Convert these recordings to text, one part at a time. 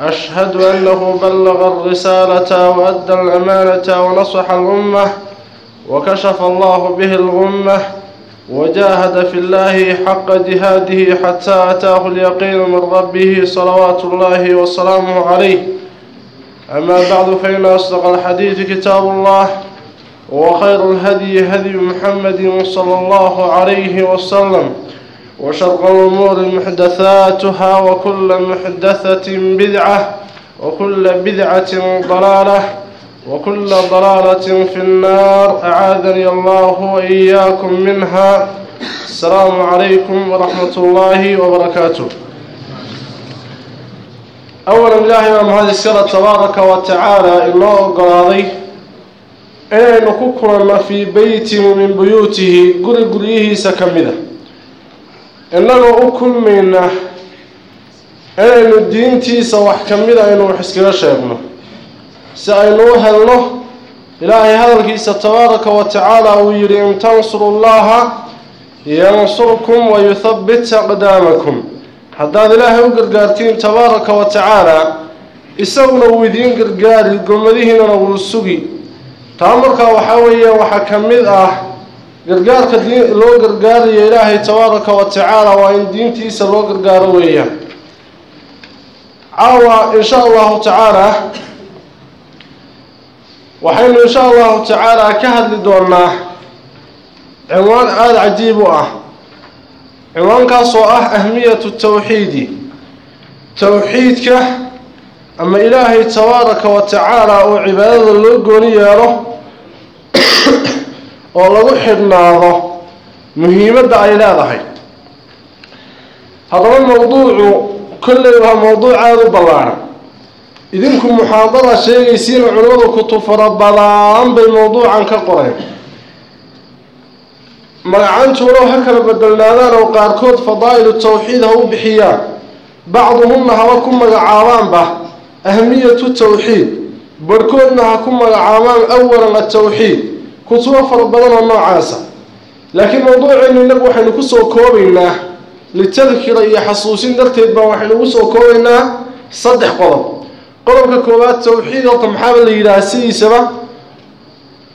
أشهد أنه بلغ الرسالة وأدى الأمانة ونصح الأمة وكشف الله به الغمة وجاهد في الله حق جهاده حتى أتاه اليقين من ربه صلوات الله وسلامه عليه أما بعد فإن أصدق الحديث كتاب الله وخير الهدي هدي محمد صلى الله عليه وسلم وشر الأمور محدثاتها وكل محدثة بدعة وكل بدعة ضلالة وكل ضلالة في النار أعاذني الله وإياكم منها السلام عليكم ورحمة الله وبركاته أولا إلهي أم هذه السيرة تبارك وتعالى إنه قراضي إنه ككرم في بيت من بيوته قري قريه سكمده innagoo u kulmayna inaynu diintiisa wax ka mid a inuu wax iskaga sheegno. Si aynu u helno ilaahay hadalkiisa tabaaraka wa tacaala uu yidhi in tansuru llaha yansurkum wa yuthabbit aqdaamakum. Haddaad ilaahay u gargaartiin tabaaraka wa tacaala isaguna wuu idiin gargaari gomadihiinana wuu sugi. Taa markaa waxaa weeye waxaa ka mid ah gargaarka loo gargaarayo ilaahay tabaaraka wa tacaala waa in diintiisa loo gargaaro weeyaan. Caawa insha allahu tacaala waxaynu insha allahu tacaala ka hadli doonaa cinwaan aada cajiib u ah. Cinwaankaasoo ah ahmiyatu tawxiidi. Towxiidka ama ilaahay tabaaraka wa tacaala oo cibaadada loo gooni yeelo oo lagu xidhnaado muhiimadda ay leedahay. Haddaba mowduucu kolley waa mowduuc aada u ballaaran. Idinku muxaadara sheegaysiina culimmadu kutub fara badaan bay mowduucan ka qoreen. Magacaantuuna ha kala bedelnaadaan oo qaarkood fadaa'ilu tawxiid ha u bixiyaan. Bacduhumna haba ku magacaabaanba ahmiyatu tawxiid. Barhkoodna ha ku magacaabaan awalan atawxiid kutubo fara badan oo noocaasa. Laakiin mowduuceennu innagu waxaynu ku soo koobaynaa litadkira iyo xasuusin darteed baa waxaynu ku soo koobaynaa saddex qodob qodobka koowaad tawxiid horta maxaaba la yidhaha sidiisaba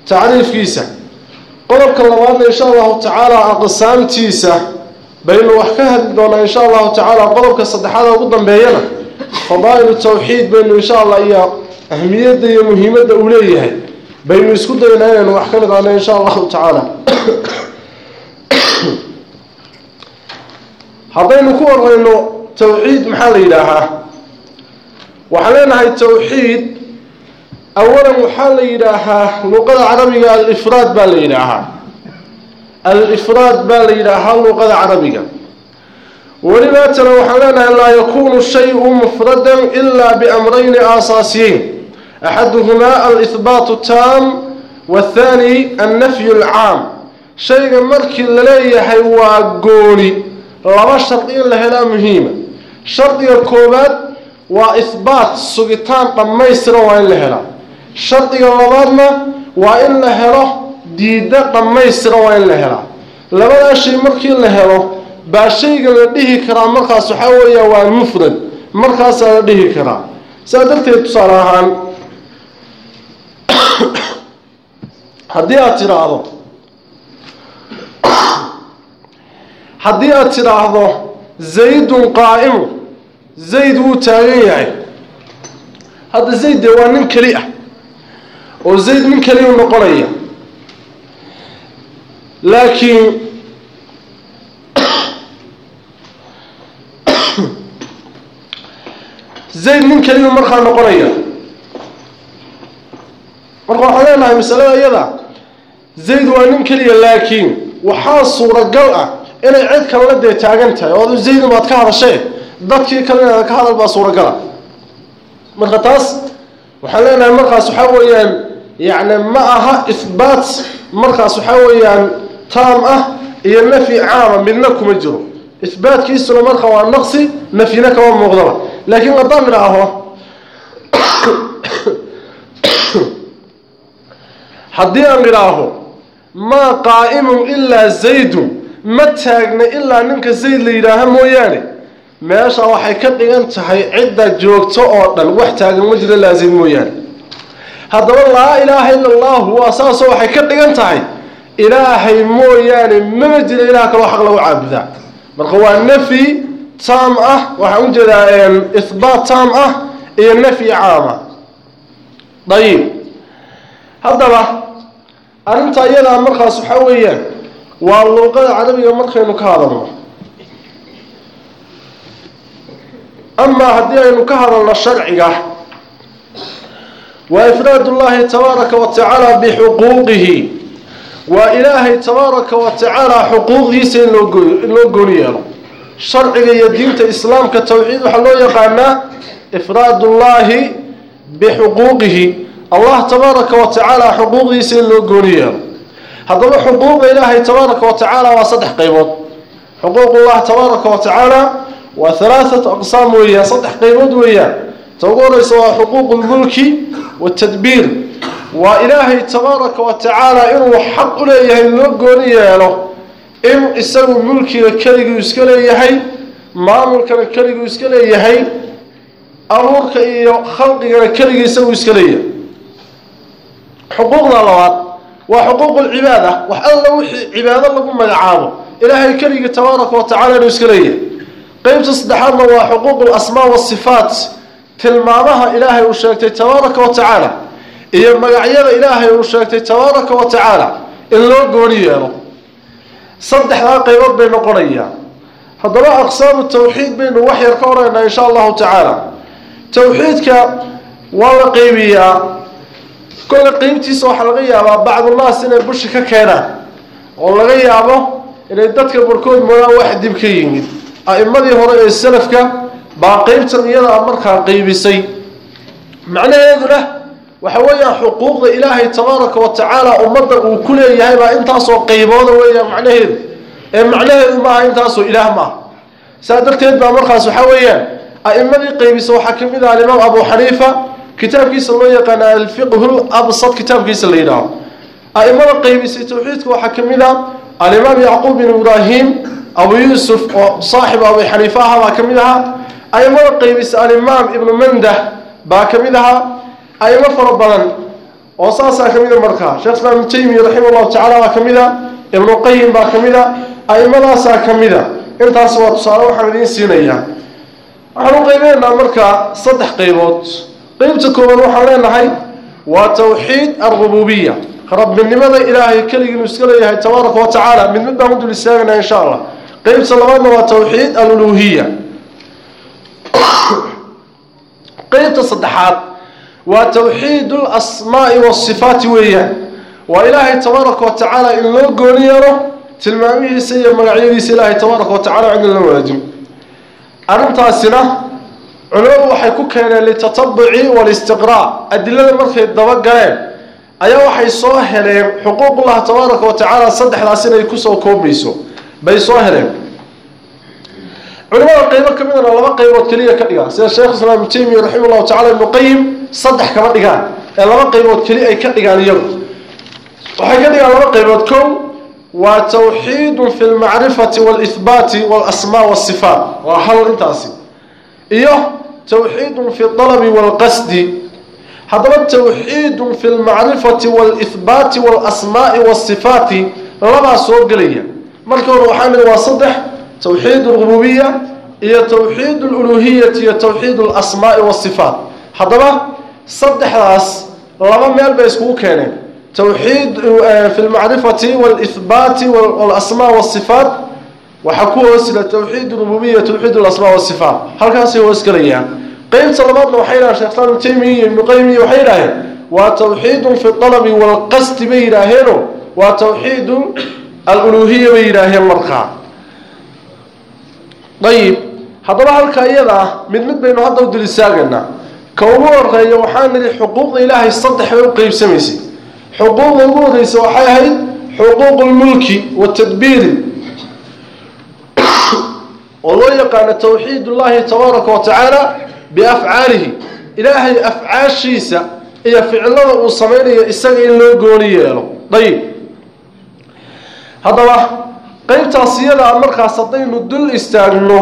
tacriifkiisa. Qodobka labaadna insha allahu tacaala aqsaamtiisa. Baynu wax ka hadli doonaa insha allahu tacaala qodobka saddexaada ugu dambeeyana? Fadaa'ilu tawxiid baynu insha allah iyo ahmiyadda iyo muhiimadda uu leeyahay baynu isku daynaa inaynu wax ka niqaano insha allahu tacaala. Haddaynu ku horeyno tawxiid maxaa la yidhaahaa? Waxaan leenahay tawxiid awalan waxaa la yidhaahaa luqada carabiga alifraad baa la yidhaahaa. Alifraad baa la yidhaahaa luqada carabiga. Welibaatana waxaan leenahay laa yakunu shayu mufradan ilaa biamrayni aasaasiyeyn axaduhumaa alihbaatu taam waathaani annafyu alcaam shayga markii la leeyahay waa gooni laba shardi in la helaa muhiima shardiga koowaad waa ihbaat sugitaan dhammaystiran waa in la helaa shardiga labaadna waa in la helo diidda dhammaystiran waa in la helaa labadaa shay markii la helo baa shayga la dhihi karaa markaas waxaa weeya waa mufrad markaasaa la dhihi karaa saa darteed tusaale ahaan haddii aada tidhaahdo haddii aada tidhaahdo zaydun qaa'imu zayd wuu taagan yahay. Hadda zayd dee waa nin keli ah oo zayd nin keli u noqonaya. Laakiin zayd nin keliyu markaa noqonaya. Marka waxaan leenahay masalada iyada zayd waa nin keliya laakiin waxaa suuragal ah inay cid kalena dee taagan tahay. Oo zaydun baad ka hadashee dadkii kale inaad ka hadal baa suuragala marka taas waxaan leenahay markaas waxaa weeyaan yacni ma aha ihbaat markaas waxaa weeyaan taam ah iyo nafyi caama midna kuma jiro. Ihbaatkiisuna marka waa naqsi nafyina kama muuqdaba. Laakiin haddaan idhaaho haddii aan idhaaho maa qaa'imun ilaa zaydun ma taagna ilaa ninka zayd la yidhaaha mooyaane. Meesha waxay ka dhigan tahay cidda joogto oo dhan. Wax taagan ma jiro ilaa zayd mooyaane. Haddaba laa ilaaha ila allahu waa saasoo waxay ka dhigan tahay. Ilaahay mooyaane mama jiro ilaah kaloo xaq lagu caabudaa. Marka waa nafyi taam ah waxaan u jeedaa ihbaat taam ah iyo nafyi caama. Dayib. Haddaba arrinta iyadaa markaas waxaa weeyaan waa luuqada carabiga markaynu ka hadalno. Amaa haddii aynu ka hadalno sharciga waa ifraad ullaahi tabaaraka wa tacaala bixuquuqihi waa ilaahay tabaaraka wa tacaala xuquuqdiisa in loo in loo gooni yeelo. Sharciga iyo diinta islaamka towxiid waxaa loo yaqaanaa ifraad ullaahi bixuquuqihi allah tabaaraka wa tacaala xuquuqdiisa in loo gooni yeelo haddaba xuquuqda ilaahay tabaaraka wa tacaala waa saddex qaybood. Xuquuqullah tabaaraka wa tacaala waa halaathatu aqsaam weeyaan saddex qaybood weeyaan ta ugu horeysa waa xuquuqu lmulki watadbiir waa ilaahay tabaaraka wa tacaala inuu xaq u leeyahay loo gooni yeelo in isagu mulkiga keliguu iska leeyahay maamulkana keliguu iska leeyahay abuurka iyo khalqigana keligii isagu iska leeyahay xuquuqda labaad waa xuquuq lcibaada wax alla wixii cibaado lagu magacaabo. Ilaahay keligii tabaaraka wa tacala inuu iska leeyahay. Qeybta saddexaadna waa xuquuq lasmaa wasifaat tilmaamaha ilaahay uu sheegtay tabaaraka wa tacaala iyo magacyada ilaahay uu sheegtay tabaaraka wa tacaala in loo gooni yeelo. Saddexdaa qaybood bay noqonayaa haddaba aqsaamu tawxiid baynu wax yar ka horeynaa insha allahu tacaala. Tawxiidka waa la qeybiyaa kolle qeybtiisa waxaa laga yaabaa bacdunaas inay bushi ka keenaan. Oo laga yaabo inay dadka barkood moodaan wax dib ka yimid. A'imadii hore ee salafka baa qeybtan iyadaa markaa qeybisay macnaheeduna waxa weeyaan xuquuqda ilaahay tabaaraka wa tacaala ummadda uu ku leeyahay baa intaasoo qaybooda weeyaan macnaheedu. Ee macnaheedu maaha intaasoo ilaah maaha. Saa darteed baa markaas waxaa weeyaan a'imadii qeybisa waxaa ka mid ah alimaam abu xaniifa kitaabkiisa loo yaqaana alfiqhu absad kitaabkiisa la yidhaaho a'imada qeybisay tawxiidka waxaa ka mid ah alimaam yacquub bin ibraahim abu yuusuf oo saaxibu abu xaniifa aha baa ka mid ahaa. A'imada qeybisa alimaam ibnu mandah baa ka mid ahaa. A'imo fara badan oo saasaa ka mida markaa sheekh islaam ibnu taymiya raximah llahu tacala baa ka mid a ibnu qayim baa ka mid a a'imadaasaa ka mid a intaas waa tusaale waxaan idiin siinayaa. Waxaan u qaybeynaa markaa saddex qaybood qeybta koobaad waxaan leenahay waa tawxiid alrububiya rabbinimada ilaahay keligii inuu iska leeyahay tabaaraka wa tacaala mid mid baan u dul istaagana insha allah qeybta labaadna waa tawxiid aluluhiya qeybta saddexaad waa tawxiid alasmaai wasifaati weeyaan. Waa ilaahay tabaaraka wa tacaala in loo gooni yeelo tilmaamihiisa iyo magacyadiisa ilaahay tabaaraka wa tacala cidin la wadaajin arrintaasina culimadu waxay ku keeneen litatabuci walistiqraa adilada markay dabagaleen ayaa waxay soo heleen xuquuqullah tabaaraka wa tacaala saddexdaas inay ku soo koobayso bay soo heleen. Culimada qeybo ka midana laba qaybood keliya ka dhigaan. Sida sheekh islaam ibnu taymiya raximah llahu tacala ibnu qayim saddex kama dhigaan. Ee laba qaybood keli ay ka dhigaan iyagu waxay ka dhigaan laba qaybood. Kow waa tawxiidun fi lmacrifati walihbaati walasmaa wasifaat waa hal intaasi. Iyo tawxiidun fi dalabi walqasdi haddaba tawxiidun fi lmacrifati walihbaati walasmaai wasifaati labaa soo gelaya. Markii hore waxaa nidhi waa saddex tawxiid alrububiya iyo tawxiid aluluhiyati iyo tawxiid alasmaai wasifaat haddaba saddexdaas laba meel bay iskugu keeneen. Tawxiid fi lmacrifati walihbaati walasmaa wasifaat waxaa ku hoosila tawxiid rububiya tawxiid alasmaa wasifaat halkaasay hoos gelayaan qeybta labaadna waxay yidhahen shekh islam ibnu taymiya iyo ibnu qayim waxay yidhaaheen waa tawxiidun fi dalabi walqasdi bay yidhaaheeno waa tawxiidu aluluhiya bay yidhaaheen markaa. Ayib haddaba halka iyada ah mid mid baynu hadda u dul istaagaynaa ka ugu horreeya waxaa nidhi xuquuqda ilaahay saddex bay u qeybsamaysay xuquuqda ugu horreysa waxay ahayd xuquuqu lmulki watadbiiri oo loo yaqaano tawxiid ullahi tabaaraka wa tacaala biafcaalihi. Ilaahay afcaashiisa iyo ficilada uu samaynayo isaga in loo gooni yeelo. Dayib. Haddaba qeybtaas iyadaa markaas haddaynu dul istaagno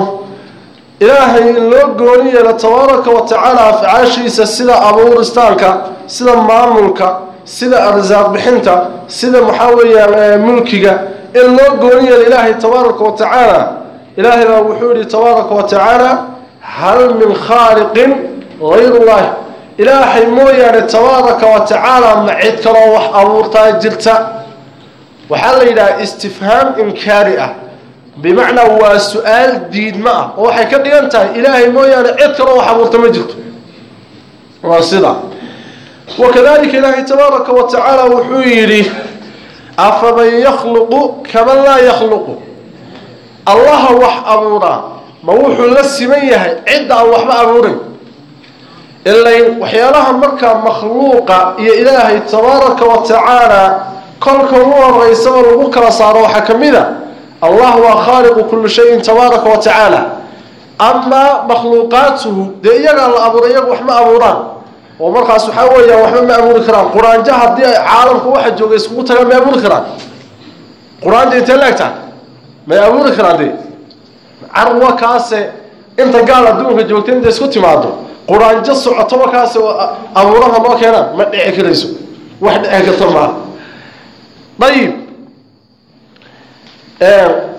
ilaahay in loo gooni yeelo tabaaraka wa tacaala afcaashiisa sida abuuristaanka sida maamulka sida arsaaq bixinta sida maxaa weeyaan mulkiga in loo gooni yeelo ilaahay tabaaraka wa tacaala ilaahay baa wuxuu yihi tabaaraka wa hal min khaaliqin hayrullahi ilaahay mooyaane tabaaraka wa tacaala ma cid kaloo wax abuurtaa jirta? Waxaa la yidhaha istifhaam inkaari ah. Bimacnaa waa su'aal diidma ah oo waxay ka dhigan tahay ilaahay mooyaane cid kaloo wax abuurta ma jirto. Waa sida. Wakadalika ilaahay tabaaraka wa tacaala wuxuu yidhi afaman yakhluqu kaman laa yakhluqu allaha wax abuuraa ma wuxuu la siman yahay cidda aan waxba abuurin. Ilayn waxyaalaha markaa makhluuqa iyo ilaahay tabaaraka wa tacaala kolka ugu horeysaba lagu kala saaro waxaa ka mid a allah waa khaaliqu kulli shayin tabaaraka wa tacaala. Amaa makhluuqaatuhu dee iyagaa la abuuray iyaga wax ma abuuraan. Oo markaas waxaa weeyaan waxba ma abuuri karaan. Qur'aanjo haddii ay caalamka waxa jooga iskugu tagaan may abuuri karaan. Qur'aanja intee laegtaa may abuuri karaan dee carwa kaase inta gaal adduunka joogta inta isku timaado qur'aanjo socotoba kaase abuuraha noo keenaan ma dhici karayso. Wax dhici karta maaha dayib.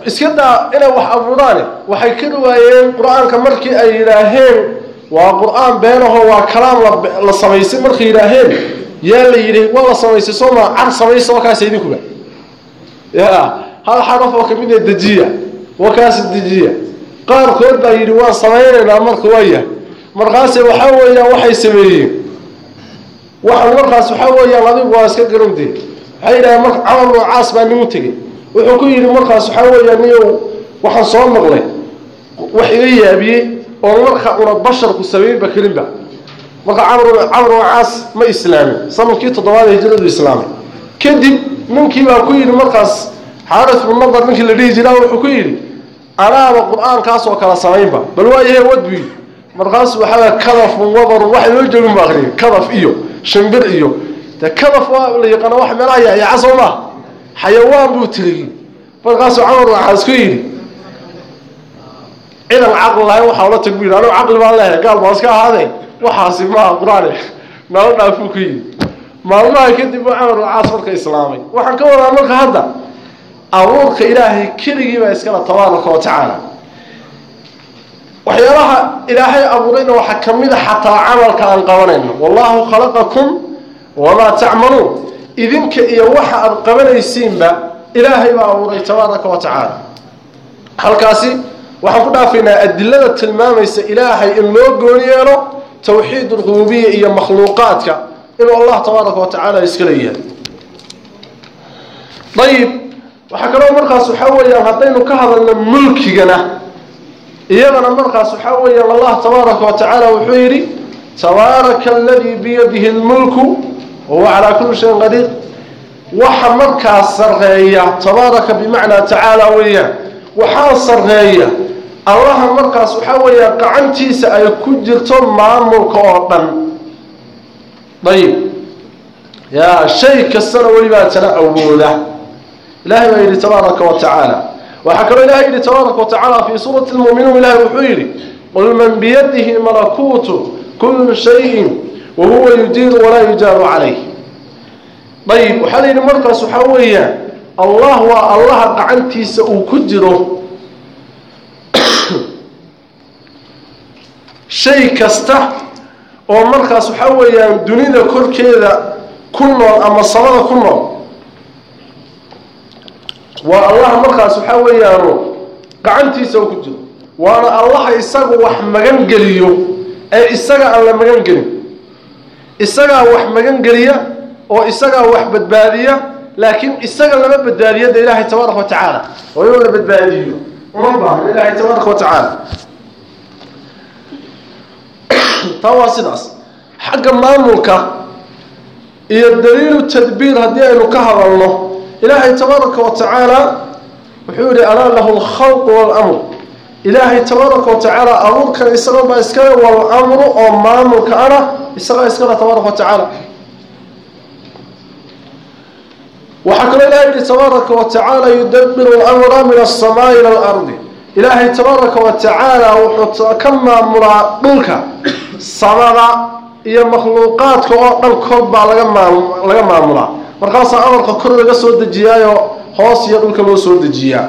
Iska inay wax abuuraane waxay ka dhawaayeen qur'aanka markii ay yidhaaheen waa qur'aan beenaho waa kalaam la samaysay. Markay yidhaaheen yaa la yidhi waa la samaysay soo maa car samaysa wakaas idinkuba ya hal xaraf oo ka mid a dejiya wakaas dejiya qaarkood baa yidhi waan samaynaynaa marka waayahay markaase waxaa weeyaan waxay sameeyeen. Waxaan markaas waxaa weeyaan adigu waa iska garantee waxay yidhaaheen marka camar bnu caas baa nimu tegey. Wuxuu ku yidhi markaas waxaa weeyaan niyow waxaan soo maqlay. Wax iga yaabiyey oo marka una basharku samaynba kelinba marka camar bnu caas ma islaamin. Sanadkii toddobaad ee hijradu islaamay. Kadib ninkii baa ku yidhi markaas xaaris bnu nadar ninkii la dhihi jiraa wuxuu ku yidhi anaaba qur'aankaas oo kala samaynba bal waayahe wad buu yidhi. Markaasu waxaa kadafun wabarun wax loo joogin baa akhriyay kadaf iyo shimbir iyo de kadaf waa la yaqaana wax meelaha yaayaca soo maa xayawaan buu tiriyey markaasuu camar waxaas ku yidhi cidan caqli lahayn waxaa la tag yidhi. Anigu caqli baan leehay gaal baan iska ahaadee waxaasi maaha qur'aan nala dhaafuu ku yidhi. Maalmaha kadib buu camar caas marka islaamay. Waxaan ka wadaa marka hadda abuurka ilaahay keligii baa iskala tabaaraka wa tacaala. Waxyaalaha ilaahay abuurayna waxaa ka mid a xataa camalka aan qabanayno. Wallahu khalaqakum wamaa tacmaluun. Idinka iyo waxa aada qabanaysiinba ilaahay baa abuuray tabaaraka wa tacaala. Halkaasi waxaan ku dhaafaynaa adilada tilmaamaysa ilaahay in loo gooni yeelo tawxiid alrububiya iyo makhluuqaadka inuu allah tabaaraka wa tacaala iska leeyahay ayib waxaa kaloo markaas waxaa weeyaan haddaynu ka hadalno mulkigana iyadana markaas waxaa weeyaan allah tabaaraka wa tacaala wuxuu yidhi tabaaraka aladii biyadihi lmulku wahuwa calaa kulli shayin qadiir. Waxa markaas sarreeya tabaaraka bimacnaa tacaala weeyaan waxaa sarreeya allaha markaas waxaa weeyaan gacantiisa ay ku jirto maamulka oo dhan. Ayib yaa shay kastana welibaa tana awooda ilahay baa yidhi tabaaraka wa tacaala waxaa kaloo ilahay yidhi tabaaraka wa tacaala fii suurati lmuuminuun ilahay wuxuu yidhi qul man biyadihi malakuutu kulli shayin wa huwa yujiiru walaa yujaaru calayh. Ayib waxaa la yidhi markaas waxaa weeyaan allah waa allaha gacantiisa uu ku jiro. Shay kasta oo markaas waxaa weeyaan dunida korkeeda ku nool ama samada ku nool waa allaha markaas waxaa weeyaano gacantiisa ku jiro. Waana allaha isagu wax magan geliyo ee isaga aan la magan gelin. Isagaa wax magan geliya oo isagaa wax badbaadiya laakiin isaga lama badbaadiyo de ilaahay tabaaraka wa tacaala. Oo inuu la badbaadiyo. Uma baahno ilaahay tabaaraka wa tacaala. Taa waa sidaas. Xagga maamulka iyo daliilu tadbiir haddii aynu ka hadalno ilaahay tabaaraka wa tacaala wuxuu yihi alaa lahu alkhalqu waalamr ilaahay tabaaraka wa tacaala abuurkan isaga baa iskale walamru oo maamulka ana isagaa iskale tabaaraka wa tacaala. Waxaa kaloo ilahay yihi tabaaraka wa tacaala yudabiru lamra min alsamaai ila alardi. Ilaahay tabaaraka wa tacaala wuxuu ka maamulaa dhulka samada iyo makhluuqaadka oo dhan kor baa laga maamulaa markaasaa amarka kor laga soo dejiyaayo hoos iyo dhulka loo soo dejiyaa.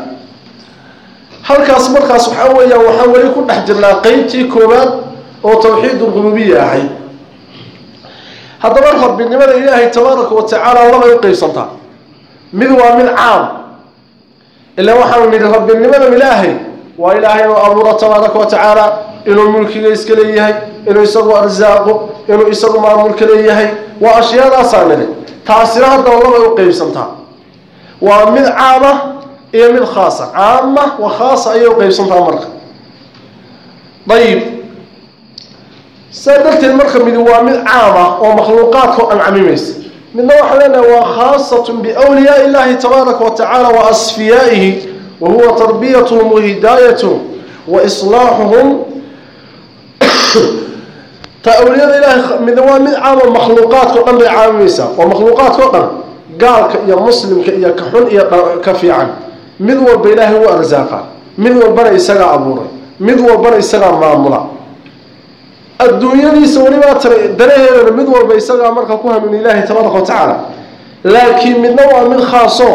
Halkaas markaas waxaa weeyaan waxaan weli ku dhex jirnaa qeybtii koowaad oo tawxiidulrububiya ahayd haddaba rabbinimada ilaahay tabaaraka wa tacaala labay u qeybsantaa mid waa mid caam. Ilaa waxaanu nidhi rabbinimada ilaahay waa ilaahay inuu abuuro tabaaraka wa tacaala inuu mulkiga iska leeyahay inuu isagu arsaaqo inuu isagu maamulka leeyahay waa ashyaadaasaa nidhi taasina haddaba labay u qeybsantaa waa mid caama iyo mid khaasa. Caama wa khaasa ayay u qeybsantaa marka. Ayib saa darteed marka midi waa mid caama oo makhluuqaadka o dhan camimaysa midna waxaan leenahay waa khaasatun biwliyaai illahi tabaaraka wa wa asfiyaa'ihi wa tarbiyatuhum wa wa islaaxuhum ta awliyada ilaahay midna waa mid caamo makhluuqaadka o dhan bay caamimaysaa oo makhluuqaadka o dhan gaalka iyo muslimka iyo ka xun iyo ka fiican. Mid walba ilaahay u arsaaqa mid walbana isagaa abuuray. Mid walbana isagaa maamula. Adduunyadiisa welibaa tara danaheedana mid walba isagaa marka ku hanuun ilaahay tabaaraka wa tacaala. Laakiin midna waa mid khaaso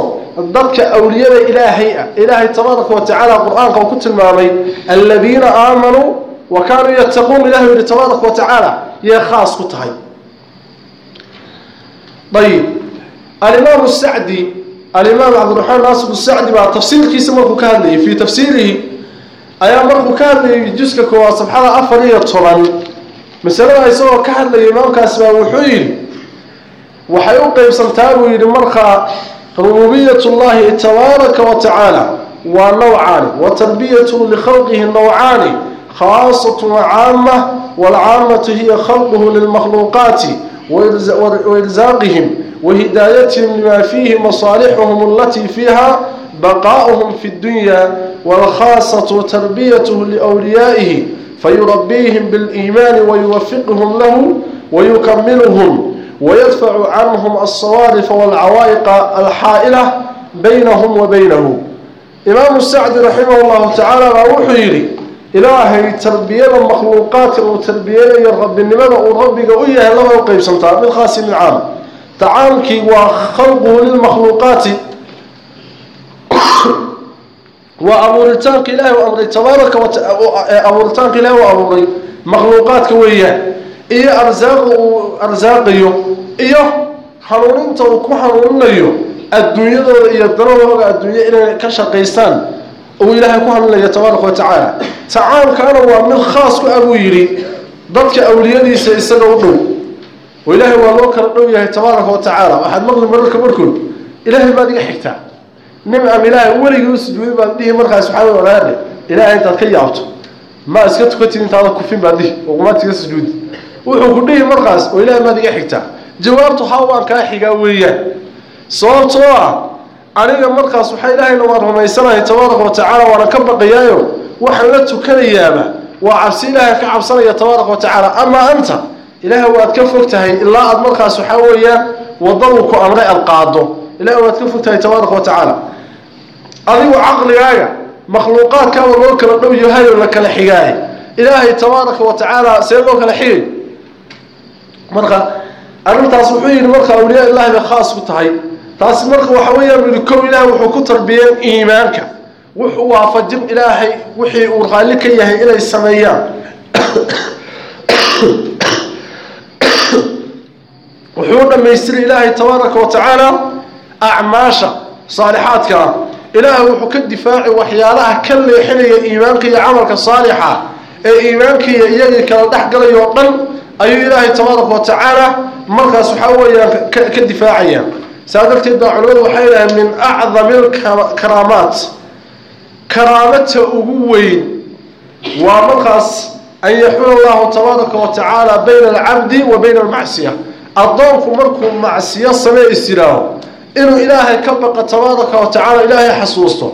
dadka awliyada ilaahay ah. Ilaahay tabaaraka wa tacaala qur'aanka uu ku tilmaamay aladiina aamanuu wa kaanuu yattaquun ilahu yihi tabaaraka wa tacaala yay khaas ku tahay. Ayib alimaam sacdi alimaam cabdiraxmaan naasir sacdi baa tafsiirkiisa markuu ka hadlayay fii tafsiirihi ayaa markuu ka hadlayay juska koowaad sabxada afar iyo toban. Masalada isagoo ka hadlayay imaamkaasi baa wuxuu yidhi waxay u qeybsantaa buu yidhi markaa rububiyat llahi tabaaraka wa waa nawcaani wa tarbiyatu likhalqihi khaasatu caama waalcaamatu hiya khalquhu lilmakhluuqaati wairzaaqihim wahidaayatihim lima fiihi masaalixuhum alatii fiiha baqaa'uhum fi dunya waalkhaasatu tarbiyatuhu liwliyaa'ihi fayurabiihim biliimaani wayuwafiqhum lahu wayukamiluhum wayadfacu canhum alsawaarifa walcawaa'iqa alxaa'ila baynahum wa baynahu imaamu sacdi raximah llahu tacaala baa wuxuu yidhi ilaahay tarbiyada makhluuqaadka uu tarbiyeynayo rabbinimada uu rabbiga u yahay laba u qeybsantaa mid khaasi mid caam. Tacaamkii waa khalquhu lilmakhluuqaati waa abuuritaanka ilahi u amray tabaaraka abuuritaanka ilahi u abuuray makhluuqaadka weeyaan iyo arsaaqa uu arsaaqayo iyo hanuuninta uu ku hanuuninayo. Adduunyadooda iyo danahooga adduunye inay ka shaqaystaan uu ilaahay ku hanuunayo tabaaraka wa tacaala. Tacaamkaana waa mid khaas ku ah buu yidhi dadka awliyadiisa isaga u dhow. Oo ilaahay waa loo kala dhow yahay tabaaraka wa tacaala. Waxaad maqli mararka barkood ilaahay baad iga xigtaa. Nin am ilaahay weligii u sujuuday baad dhihi markaas waxaa wey ogaadhe ilaahay intaad ka yaabto. Ma iska tukatid intaada kufin baad dhihi oo qumaadkiga sujuudi wuxuu ku dhihi markaas oo ilaahay baad iga xigtaa. Jawaabtu haa waan kaa xigaa weeyaan. Sababtoo ah aniga markaas waxaa ilaahayna waan rumaysanahay tabaaraka wa tacaala waana ka baqayaayo waxaan la tukanayaaba waa cabsi ilaahay ka cabsanaya tabaaraka wa tacaala. Amaa anta ilaahay waad ka fog tahay ilaa aad markaas waxaa weeyaan wadaduu ku amray aad qaado ilahay waad ka fog tahay tabaaraka wa tacaala. Adigu caqligaaga makhluuqaadkaaba loo kala dhow yahay la kala xigaay ilaahay tabaaraka wa tacaala see loo kala xigay? Marka arrintaas wuxuu yidhi marka awliyaa ilahi bay khaas ku tahay taasi marka waxa weeyaan yidhi kow ilaahay wuxuu ku tarbiyeen iimaanka. Wuxuu waafajin ilaahay wixii uu raalli ka yahay inay sameeyaan. Wuxuu dhammaystiray ilaahay tabaaraka wa tacaala acmaasha saalixaadka ah. Ilaahay wuxuu ka difaaci waxyaalaha ka leexinaya iimaanka iyo camalka saalixa ee iimaankiiyo iyagii kala dhex galaya oo dhan ayuu ilaahay tabaaraka wa tacaala markaas waxaa weeyaan ka difaacaya saa darteed baa culimadu waxay yidhaaheen min acdami alkaraamaat. Karaamata ugu weyn waa markaas an yaxula allahu tabaaraka wa tacaala bayna alcabdi wa bayna almacsiya. Addoonku markuu macsiyo samee is yidhaaho inuu ilaahay ka baqa tabaaraka wa tacaala ilaahay xasuusto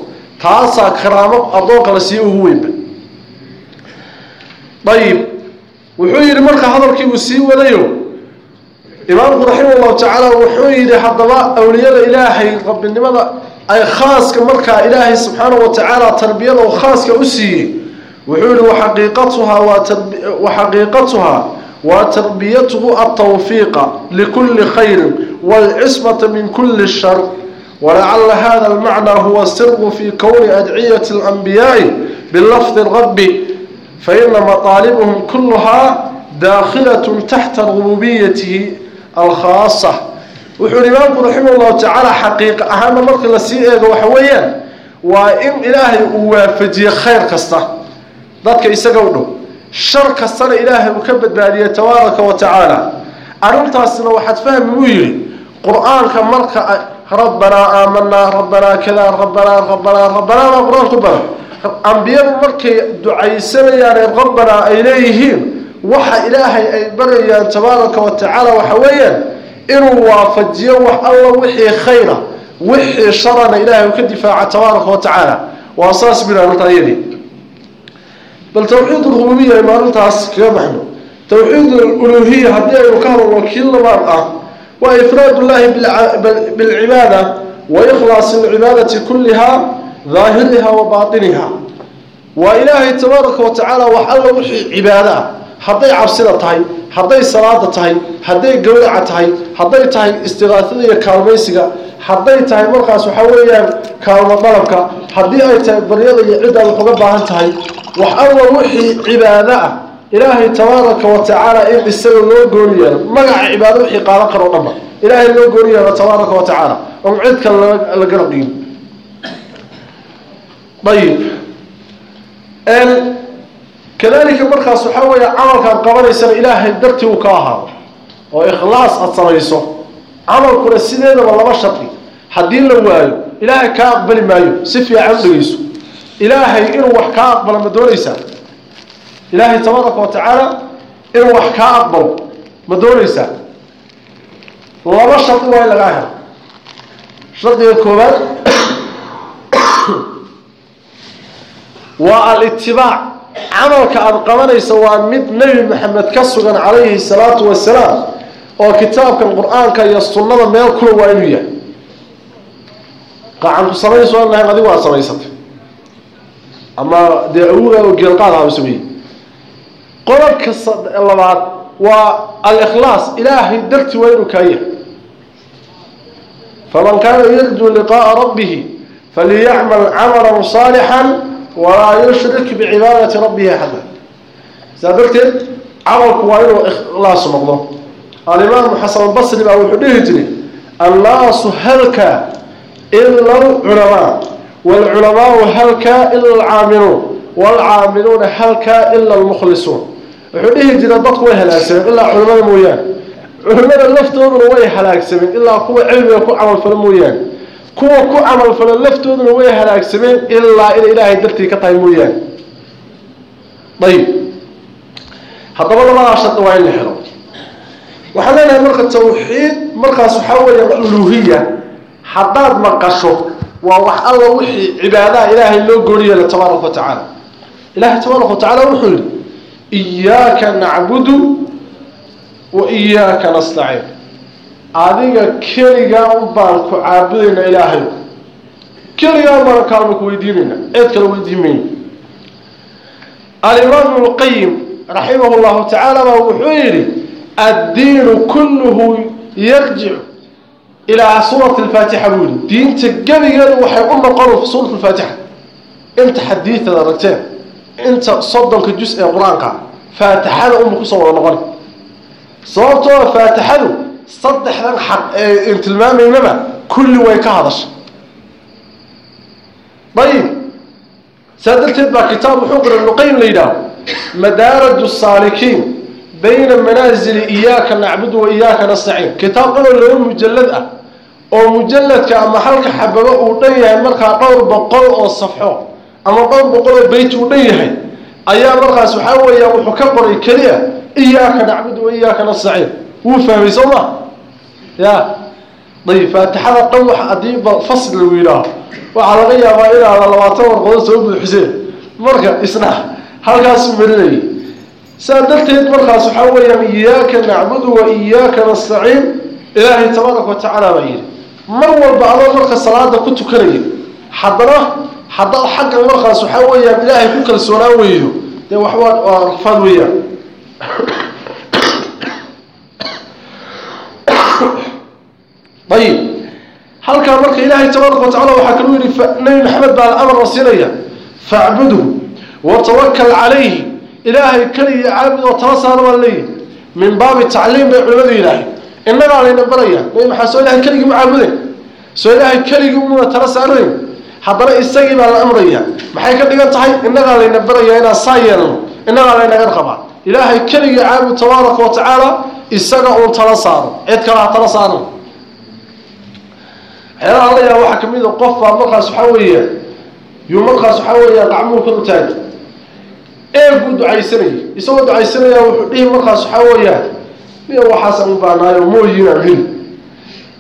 taasaa karaamo addoonka la siiye ugu weynba. Ayib wuxuu yidhi marka hadalkii uu sii wadayo imaamku raximah llahu tacaala wuxuu yidhi haddaba awliyada ilaahay rabbinimada ay khaaska markaa ilaahay subxaanahu wa tacaala tarbiyada uu khaaska u siiyey wuxuu yihi waxaqiiqatuhaa waxaqiiqatuhaa waa tarbiyatuhu altawfiiqa likulli khayrin waalcismata min kulli shar walacala hada almacnaa huwa siru fi kowni adciyati alanbiyaai bilafdi rabbi faina mataalibuhum kuluhaa daakhilatun taxta rububiyatihi alkhaasa. Wuxuu yihi imaamku raximah llahu tacaala xaqiiqa ahaana marka la sii eego waxa weeyaan waa in ilaahay uu waafajiye khayr kasta. Dadka isaga u dhow shar kastana ilaahay uu ka badbaadiyey tabaaraka wa tacaala arrintaasna waxaad fahmi buu yidhi qur'aanka marka rabbanaa aamanaa rabbanaa kadaa rabbanaa rabbanaa rabbanaa baa qur'aan ku badan ambiyadu markay ducaysanayaan rabbanaa ay leeyihiin waxa ilaahay ay barayaan tabaaraka wa tacaala waxa weeyaan inuu waafajiyo wax alla wixii khayra wixii sharana ilaahay uu ka difaaca tabaaraka wa tacaala. Waa saas bin arrintaa iyadii bal tawxiid rububiya aynu arrintaas kaga baxno tawxiid uluhiya haddii aynu ka hadalno kii labaad ah waa ifraad ullaahi bilcibaada wa ikhlaasi alcibaadati kulliha daahiriha wa baatiniha. Waa ilaahay tabaaraka wa tacaala wax alla wixii cibaado ah hadday cabsida tahay hadday salaada tahay hadday gawraca tahay hadday tahay istiqaasada iyo kaalmaysiga hadday tahay markaas waxaa weeyaan kaalmo dalabka haddii ay tahay baryada iyo ciddaad wax uga baahan tahay wax alla wixii cibaado ah ilaahay tabaaraka wa tacaala in isaga loo gooni yeelo magaca cibaado wixii qaadan karo dhanba ilaahay loo gooni yeelo tabaaraka wa tacaala oon cid kale la garab dhigin ayib kadalika markaas waxaa weeye camalkaad qabanaysana ilaahay dartii uu ka ahaado oo ikhlaas aada samayso camalkuna sideedaba laba shardi. Haddii la waayo ilaahay kaa aqbali maayo si fiican dhegeyso ilaahay inuu wax kaa aqbalo ma doonaysaa ilaahay tabaaraka wa tacaala inuu wax kaa aqbalo ma doonaysaa laba shardi waa in lagaa helo. Shardiga koowaad waa alitibaac camalka aada qabanaysa waa mid nebi maxamed ka sugan calayhi salaatu wasalaam oo kitaabkan qur'aanka iyo sunnada meel kula waa inuu yahay. Qacanku samayso lahayn adigu aad samaysatay. Ama dee awuga oo geelqaad ahaba sameeyey. Qodobka labaad waa al-ikhlaas. Ilaahay darti waa inuu kaa yahay faman kaana yarjuu liqaaa rabbihi faliyacmal camalan saalixan walaa yushrik bicibaadati rabbihi axada saa darteed camalku waa inuu ikhlaas noqdo alimaamu xasan albasri baa wuxuu dhihi jiray annaasu halka ila alculamaa waalculamaau halka ila alcaamiluun waalcaamiluuna halka ila almukhlisuun wuxuu dhihi jira dadku way halaagsameen ilaa culimada mooyaane culimada laftooduna way halaagsameen ilaa kuwa cilmiga ku camalfalo mooyaane kuwa ku camalfalo laftooduna way halaagsameen ilaa inay ilaahay dartii ka tahay mooyaane. Ayib. Haddaba labadaa shardi waa in la helo. Waxaan leenahay marka tawxiid markaas waxaa weeya uluhiya haddaad maqasho waa wax alla wixii cibaadaha ilaahay loo gooni yeela tabaaraka wa tacaala. Ilaahay tabaaraka wa tacaala wuxuu yihi iyaaka nacbudu wa iyaaka nastaciin adiga keligaa un baan ku caabudayna ilaahay. Keligaa un baan kaalma ku weydiinayna. Cid kale weydiin alimaam ibnu raximah llahu tacaala baa wuxuu yidhi addiinu kulluhu yarjicu ilaa suurati alfaatixa buu yihi diinta gebigeedu waxay u noqon suurat alfaatixa. Inta xadiidada aragteen inta soddonka jus ee qur'aanka faatixada unba ku soo wada noqon. Sababtoo faatixadu saddexdan xaq ee tilmaamaynaba kulli way ka hadasha ayib saa darteed baa kitaab wuxuu qoray ibnuqayim la yidhaaho madaaraju saalikiin bayna manaazili iyaaka nacbudu wa iyaaka nastaciin. Kitaab dhanoo laba mujalad ah oo mujaladka ama halka xababo uu dhan yahay markaa dhowr boqol oo safxo ama dhowr boqol oo beyt uu dhan yahay ayaa markaas waxaa weeya wuxuu ka qoray keliya iyaaka nacbudu wa iyaaka nastaciin wuu fahmay soo ma? Ya ayib faatixada dhan wax haddii ba fasl lagu yidhaaho waxaa laga yaabaa inaada labaatan warqadood soo buuxiseen marka isna halkaasu marinayay saa darteed markaas waxaa weeyaan iyaaka nacbudu wa iyaaka nastaciin. Ilaahay tabaaraka wa tacaala baa yidhi mar walba adoo marka salaada ku tukanaya haddana haddaad xaggan markaas waxaa weeyaan ilaahay ku kalsoonaan weydo dee waxba waa rafaad weeyaan ayib halkaa marka ilaahay tabaaraka wa tacala waxaa kaluu yihi nabi maxamed baa amarna siinaya facbudhu watawakal calayhi. Ilaahay keliya caabud oo tala saara baa leeyihi min baabi tacliim bay culimadu yidhaahay innagaa layna baraya. Nabi maxamed soo ilahay keligii caabude. Soo ilaahay keligii umuna tala saarayn haddana isagii baa la amraya. Maxay ka dhigan tahay? Innagaa layna baraya inaan saa yeelno innagaa laynaga qabaa. Ilaahay keligii caabud tabaaraka wa tacaala isaga uun tala saaro cid kale ha tala saaran waxyaalaha la yaaba waxaa ka mid a qof baa markaas waxaa weeya yuu markaas waxaa weeya gacmuhu kor u taagay ducaysanayay isagoo ducaysanaya wuxuu dhihi markaas waxaa weeyaa miya waxaasaan u baanaayo mooyin heli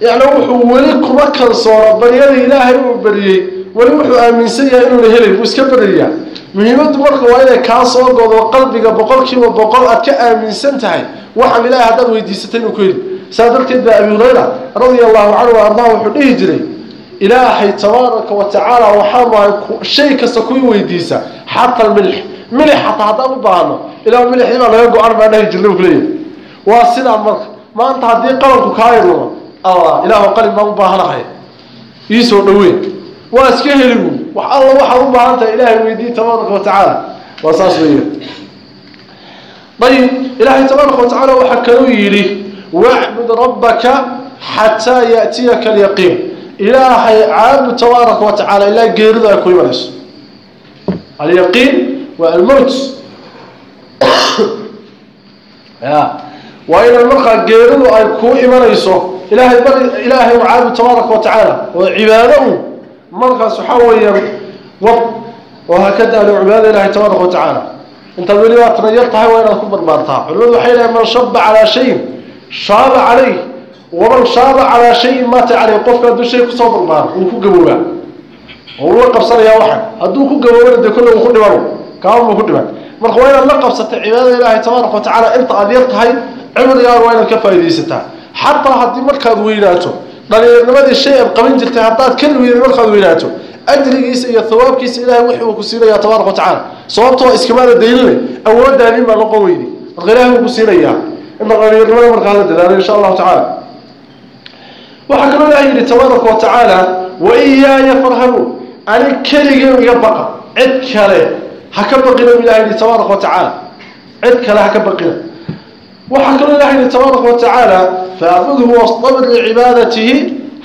yacni wuxuu weli kuma kalsoona baryada ilaahay uu bariyey weli wuxuu aaminsan yahay inuuna helay buu iska baryayaa muhiimaddu marka waa inay kaa soo godo qalbiga boqol kiiba boqol aad ka aaminsan tahay waxaan ilaahay haddaad weydiisatay inuu ku heli. Saa darteed baa abi hurayra radia allahu canhu ardaa wuxuu dhihi jiray ilaahay tabaaraka wa tacaala waxaa mahay shay kasta kuwii weydiisa xata almilx milix xataa haddaan u baahno ilaa milixdii baa laga go-an baa dhahi jirna kuleeyahay waa sidaa marka maanta haddii qalanku kaa idlumo allah ilaahu qalin baan u baahanahay. Iisoo dhaweyn waa iska heli buy wax alla waxaad u baahan tahay ilaahay weydii tabaaraka wa tacaala. Waa saas weya ayib ilaahay tabaaraka wa tacaala waxaa kaluu yidhi wacbud rabbaka xataa yaatiyaka alyaqiin. Ilaahay caabud tabaaraka wa tacaala ilaa geeridu ay ku imanayso. Alyaqiin waa almowt ya waa inay markaa geeridu ay kuu imanayso. Ilaahay bar ilaahay caabud tabaaraka wa tacaala oo cibaado u markaas waxaa weeyaan wad oo ha ka daalo cibaadada ilaahay tabaaraka wa tacaala. Intaad weli baatna yar tahay waa inaad ku barbaartaa. Culimadu waxay dhahay man shaba calaa shayin shaaba calayh waman shaaba calaa shayin maata caleyh qofka hadduu shay ku soo barbaaro wuu ku gaboobaa oo uu qabsanayaa waxan. Hadduu ku gaboobana dee kolle uu ku dhimano kaaban ku dhiman marka waa inaad la qabsatay cibaadada ilaahay tabaaraka wa tacaala inta aad yar tahay cimrigaan waa inaad ka faaidaysataa xataa haddii markaad weynaato dhalinyarnimadii shay aad qaban jirtay haddaad ka weyda markaad weynaato ajrigiisa iyo hawaabkiisa ilahay wixii uu ku siinaya tabaaraka wa tacaala. Sababtoo iskamaana daylinay awoodaanin baa noqon weydi marka ilahay wuu ku siinayaa. Inta dhalinyarnimada markaa la dadaalo insha allahu tacaala. Waxaa kaloo ilahay yidhi tabaaraka wa tacaala wa iyaaya farhabuun ani keligeen iga baqa. Cid kale ha ka baqina ilahay yidhi tabaaraka wa tacaala cid kale ha ka baqina waxaa kaloo ilahay yihi tabaaraka wa tacaala faacbudhu wastabir licibaadatihi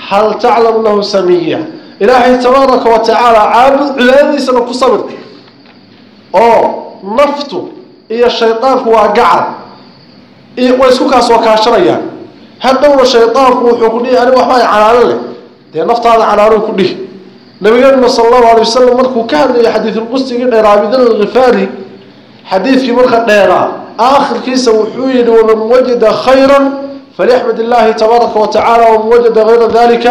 hal taclamu lahu samiya ilaahay tabaaraka wa tacaala caabud cibaadadiisana ku sabir. Oo naftu iyo shaydaanku waa gacal way isku kaasoo kaashanayaan. Hadhowna shaydaanku wuxuu ku dhihi ani waxba ay canaano leh. Dee naftaada canaanuu ku dhihi. Nabigeenuna sala allahu alay wasalam markuu ka hadlayay xadiidulqustigii dheeraa abidar alkhifaari xadiidkii marka dheeraa aakhirkiisa wuxuu yihi wajada khayra falyaxmad illaahi tabaaraka wa tacala waman wajada hayra dalika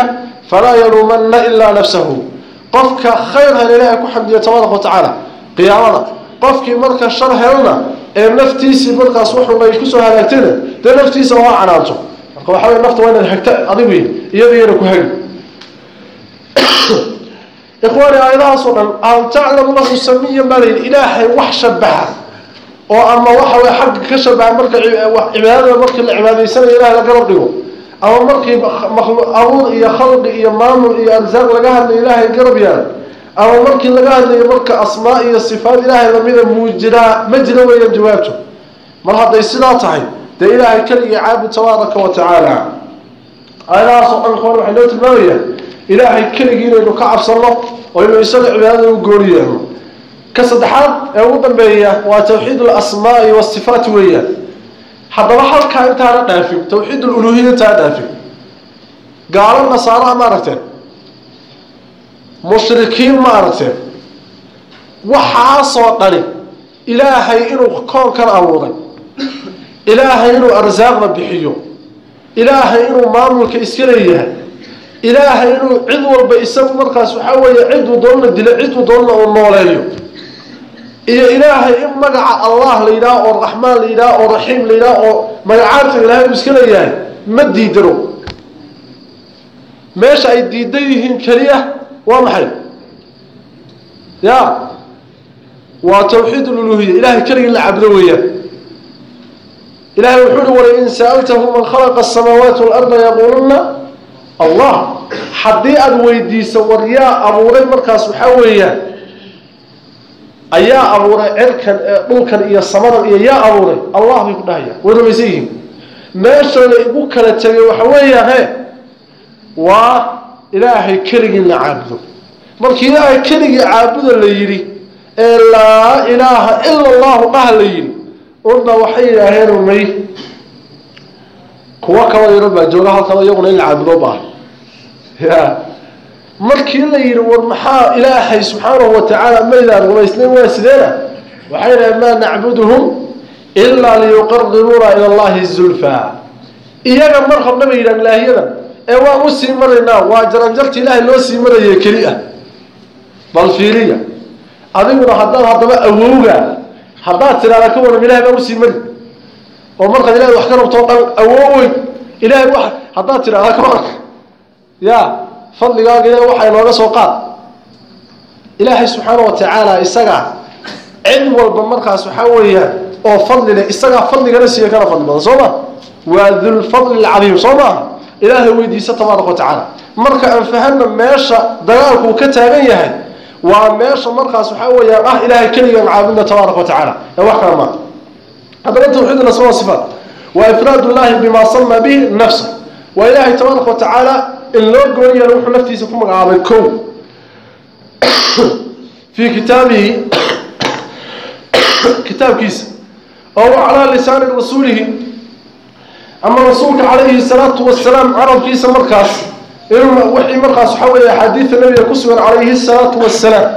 falaa yaluumana ilaa nafsahu. Qofka khayr hel ilaahay ku xamdiya tabaaraka wa tacaala qiyaamada qofkii marka shar helna ee naftiisii markaas wuxun ay ku soo halaagtayna dee naftiisa waa canaanto. Marka waxa wey nafta waa inaad hagta adigu iyadiyana ku hagi ikhwaani aayadahaasoo dhan hal taclamu lahu samiyan baa ilaahay wax shabaha oo ama waxa way xagga ka shabaha marka cibaadada markii la cibaadaysanayo ilahay la garab dhigo. Ama markii abuur iyo khalqi iyo maamul iyo arsaaq laga hadlayo ilaahay garab yaalla ama markii laga hadlayo marka asmaa iyo sifaat ilaahay lamida muujiraa ma jira weeyaan jawaabto mar hadday sidaa tahay dee ilaahay keligii caabud tabaaraka wa tacaala. Aayadahaasoo dhan koon waxay noo tilmaamayaan ilaahay keligii inaynu ka cabsanno oo inuu isaga cibaadada u gooni ka saddexaad ee ugu dambeeya waa tawxiid alasmaai wasifaati weeyaan. Haddaba halkaa intaana dhaafin tawxiid aluluhiya intaana dhaafin. Gaalo nasaaraha ma aragteen? Mushrikiin ma aragteen? Waxaasoo dhani ilaahay inuu koonkan abuuray ilaahay inuu arsaaqda bixiyo. Ilaahay inuu maamulka iska leeyahay. Ilaahay inuu cid walba isagu markaas waxaa weeye ciduu doonna dilo ciduu doonna uu nooleeyo iyo ilaahay in magaca allah la yidhaah oo raxmaan la yidhaah oo raxiim la yidhaah oo magacaadka ilaahay uu iska leeyahay ma diidano meesha ay diidan yihiin keliya waa maxay? Ya waa tawxiid luluhiya ilahay keligii la cabdo weeyaan. Ilahay wuxuu uhi walain sa'altahu man khalaqa asamaawaati walarda yaquuluna allah haddii aada weydiiso war yaa abuuray markaas waxaa weeyaan ayaa abuuray cirkan dhulkan iyo samadan iyo yaa abuuray. Allah bay ku dhahayaan way rumaysan yihiin. Meesha la igu kala tegay waxa weeyaan he waa ilaahay keligii la caabudo. Markii ilaahay keligii caabuda la yidhi ee laa ilaaha ila allahu dhaha la yidhi unba waxay yidhaaheen may kuwo kaloo baa jooga halkaba iyaguna in la caabudo baa. Ya markii la yidhi war maxaa ilaahay subxaanahu watacaala maydaan rumaysnayn? Waa sideena waxay dhahen maa nacbuduhum ilaa liyuqaribuuna ila allahi zulfaa iyaga mar horna bay yidhahan ilaahyadan ee waan u sii maraynaa waa jaranjarta ilaahay loo sii maraye keli ah bal fiiriya adiguna haddaad haddaba awowga haddaad tidhahda ka waran ilahay baan u sii mari. Oo markaad ilahay wax ka rabtoo dhan awoowey ilahay wa haddaad tidhahda ka waran ya fadligaaga ilahay waxa inooga soo qaad. Ilaahay subxaana wa tacaala isagaa cid walba markaas waxaa weeyaan oo fadli leh isagaa fadligana siiya kana fadli badan soo ma? Waa dulfadli lcadiim soo maaha ilaahay weydiisa tabaaraka wa tacaala marka aan fahana meesha dagaalkuu ka taagan yahay waa meesha markaas waxaa weeyaan ah ilaahay keligaan caabudna tabaaraka wa tacaala ee wax kala maaha haddana tawxiid lasma wa sifaat waa ifraad llahi bima sama bihi nafsa. Waa ilaahay tabaaraka wa tacaala in loo goon yaalo wuxuu naftiisa ku magacaabay kow. Fii kitaabihi kitaabkiisa oo calaa lisaani rasuulihi ama rasuulka calayhi salaatu wasalaam carabkiisa markaas inuu wixii markaas waxaa weeye axaadiida nabiga ku sugan calayhi salaatu wasalaam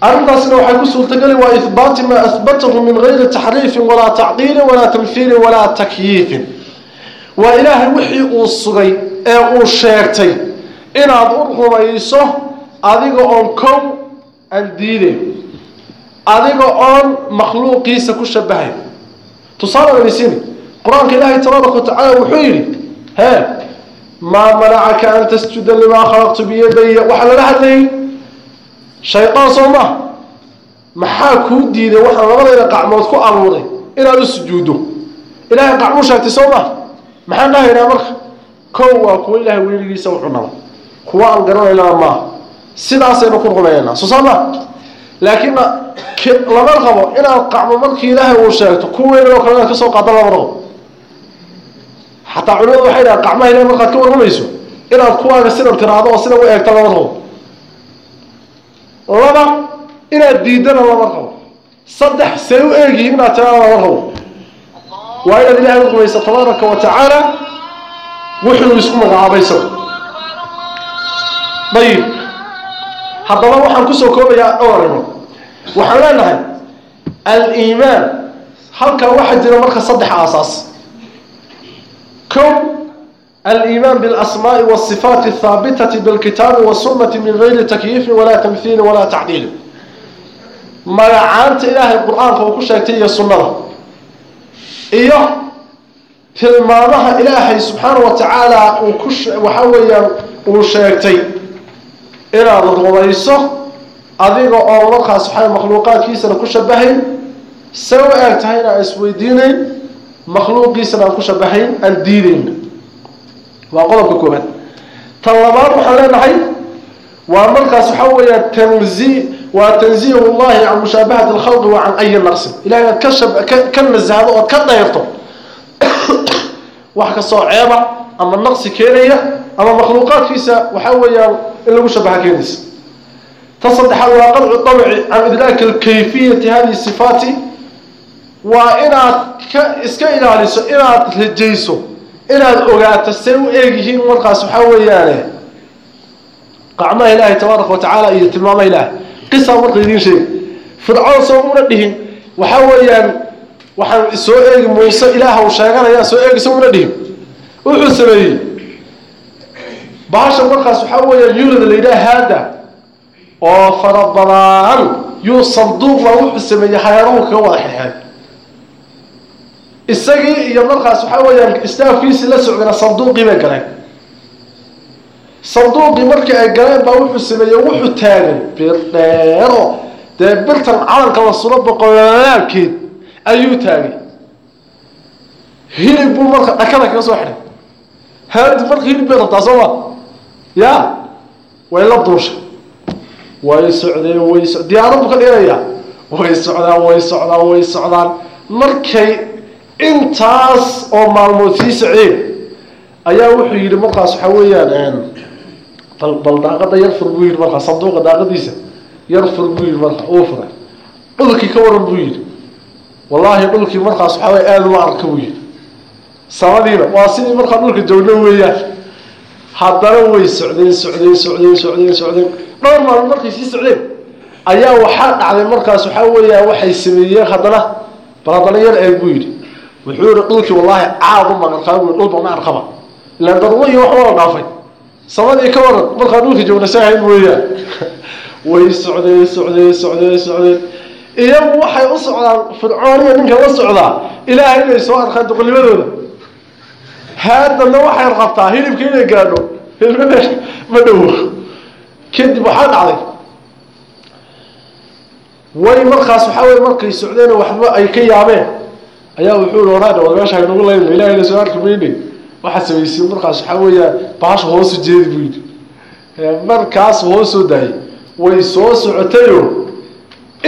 arrintaasna waxay ku suurtageli waa ihbaati maa ahbatahu min gayri taxriifin walaa tacdiilin walaa tamhiilin walaa takyiifin. Waa ilaahay wixii uu sugay ee uu sheegtay inaad u rumayso adiga oon kow aan diidayn adiga oon makhluuqiisa ku shabahayn tusaale nabisini qur'aanka ilaahay tabaaraka watacaala wuxuu yidhi hee maa manacaka an tasjuda limaa khalaqtu biyadaya waxaa lala hadlayay shaydaan soo maha maxaa kuu diiday waxaan labadayda qacmood ku abuuray inaad u sujuuddo ilahay qacmuu sheegtay soo maha maxaan dhahaynaa marka kow waa kuwa ilaahay weligiisa u kuwa aan garanaynana maaha sidaasaynu ku rumaynaa soo saa maa laakiin lama rabo inaad qacmo markii ilaahay uu sheegto kuweyn oo kale inaad ka soo qaada lama rabo. Xataa culimadu waxay dhahan qacmaha ilahay markaad ka warramayso inaad kuwaaga sidan tiraahdo oo sidan u eegta lama rabo. Laba inaad diidana lama rabo. Saddex say u eegyihiin inaad tiraada lama rabo. Waa inaad ilahay u rumayso tabaaraka wa tacaala wuxuu isku magacaabay isagu ayib haddaba waxaan ku soo koobayaa dhowrimo waxaan leenahay aliimaan halkaa waxaa jira marka saddex aasaas. O aliimaan bilasmaai wasifaati athaabitati bilkitaabi wasunati min gayri takyiifin walaa tamhiilin walaa tacdiilin magacaanta ilaahay qur'aanka uu ku sheegtay iyo sunnada. Iyo tilmaamaha ilaahay subxaana wa tacaala uu ku waxaa weeyaan uu sheegtay inaad rumayso adiga oo markaas waxaa makhluuqaadkiisana ku shabahayn se u eeg tahayna aan isweydiinayn makhluuqiisana aan ku shabahayn aan diidayn waa qodobka koobaad tan labaad waxaan leenahay waa markaas waxaa weeyaan tanzi waa tanziih llahi can mushaabahati alkhalqi wa can ayi naqsin. Ilahay aad ka ka nasahdo ood ka dhayrto wax kastoo ceeba ama naqsi keenaya ama makhluuqaadkiisa waxaa weeyaan in lagu shabaha keenaysa. Ta saddexaad waa qadcu dabci can idlaaki alkayfiyati hadihi sifaati. Waa inaad ka iska ilaaliso inaad rajayso inaad ogaato say u eegyihiin markaas waxaa weeyaane qacmaha ilaahay tabaaraka wa iyo tilmaamaha ilaahay. Qisa marka idiin sheegi fircoon soo una dhihin. Waxaa weeyaan waxaan soo eegi muuse ilaah uu sheeganaya soo eegi soo una dhihin wuxuu sameeyey. Bahasha markaas waxaa weeya yurida la yidhaha haada oo farabadaan yuu sanduuqa wuxuu sameeyey hayaarahu kaga wada xirxeray isagii iyo markaas waxaa weeyaan istaafkiisii la socdana sanduuqii bay galeen. Sanduuqii markii ay galeen baa wuxuu sameeyey wuxuu taagay bir dheero. Dee birtan calanka la suro boqolaalkeed ayuu taagay. Hilib buu marka dhakada kaga soo xidhay. Haadi marka hilib bay rabtaa soo ma? Ya? Way la duushay. Way socdeen way so diyaaradu ka dhiganayaa. Way socdaan way socdaan way socdaan. Markay intaas oo maalmood sii socdeen ayaa wuxuu yidhi markaas waxaa weeyaan bal bal daaqada yar fur buu yidhi markaa sanduuqa daaqadiisa yar fur buu yidhi markaa uu furay. Dhulkii ka waran buu yidhi wallaahi dhulkii markaas waxaa weye aada uma arka yidhi samadiina waa sidii markaa dhulka joogno weeyaan. Haddana way socdeen socdeen socdeen socdeen socdeen. Dhowr maalmood markay sii socdeen ayaa waxaa dhacday markaas waxaa weeyaa waxay sameeyeen haddana bal yar eeg buu yidhi. Wuxuu yihi dhulkii wallaahi caad u maqarkaa buu dhulba ma arkaba ilaan darwo iyo wax wala dhaafay. Samadii ka waran markaa dhulka joogna saahayd weeyaan. Way socdeen socdeen socdeen socdeen iyagu waxay u socdaan fircooniya ninka la socdaa ilaahay inay soo arkaan doqonimadooda haadana waxay qabtaa hilibka inay gaadho hilibka ma dhowo kadib waxaa dhacday. Way markaas waxaa wey markay socdeen waxba ay ka yaabeen. Ayaa wuxuu i waraadha war meesha haynagu layna ilahay la soo arki mayne waxaad samaysay markaas waxaa weeyaa bahasha hoosu jeedi buu yidhi. Markaas hoosoo daayay. Way soo socotayo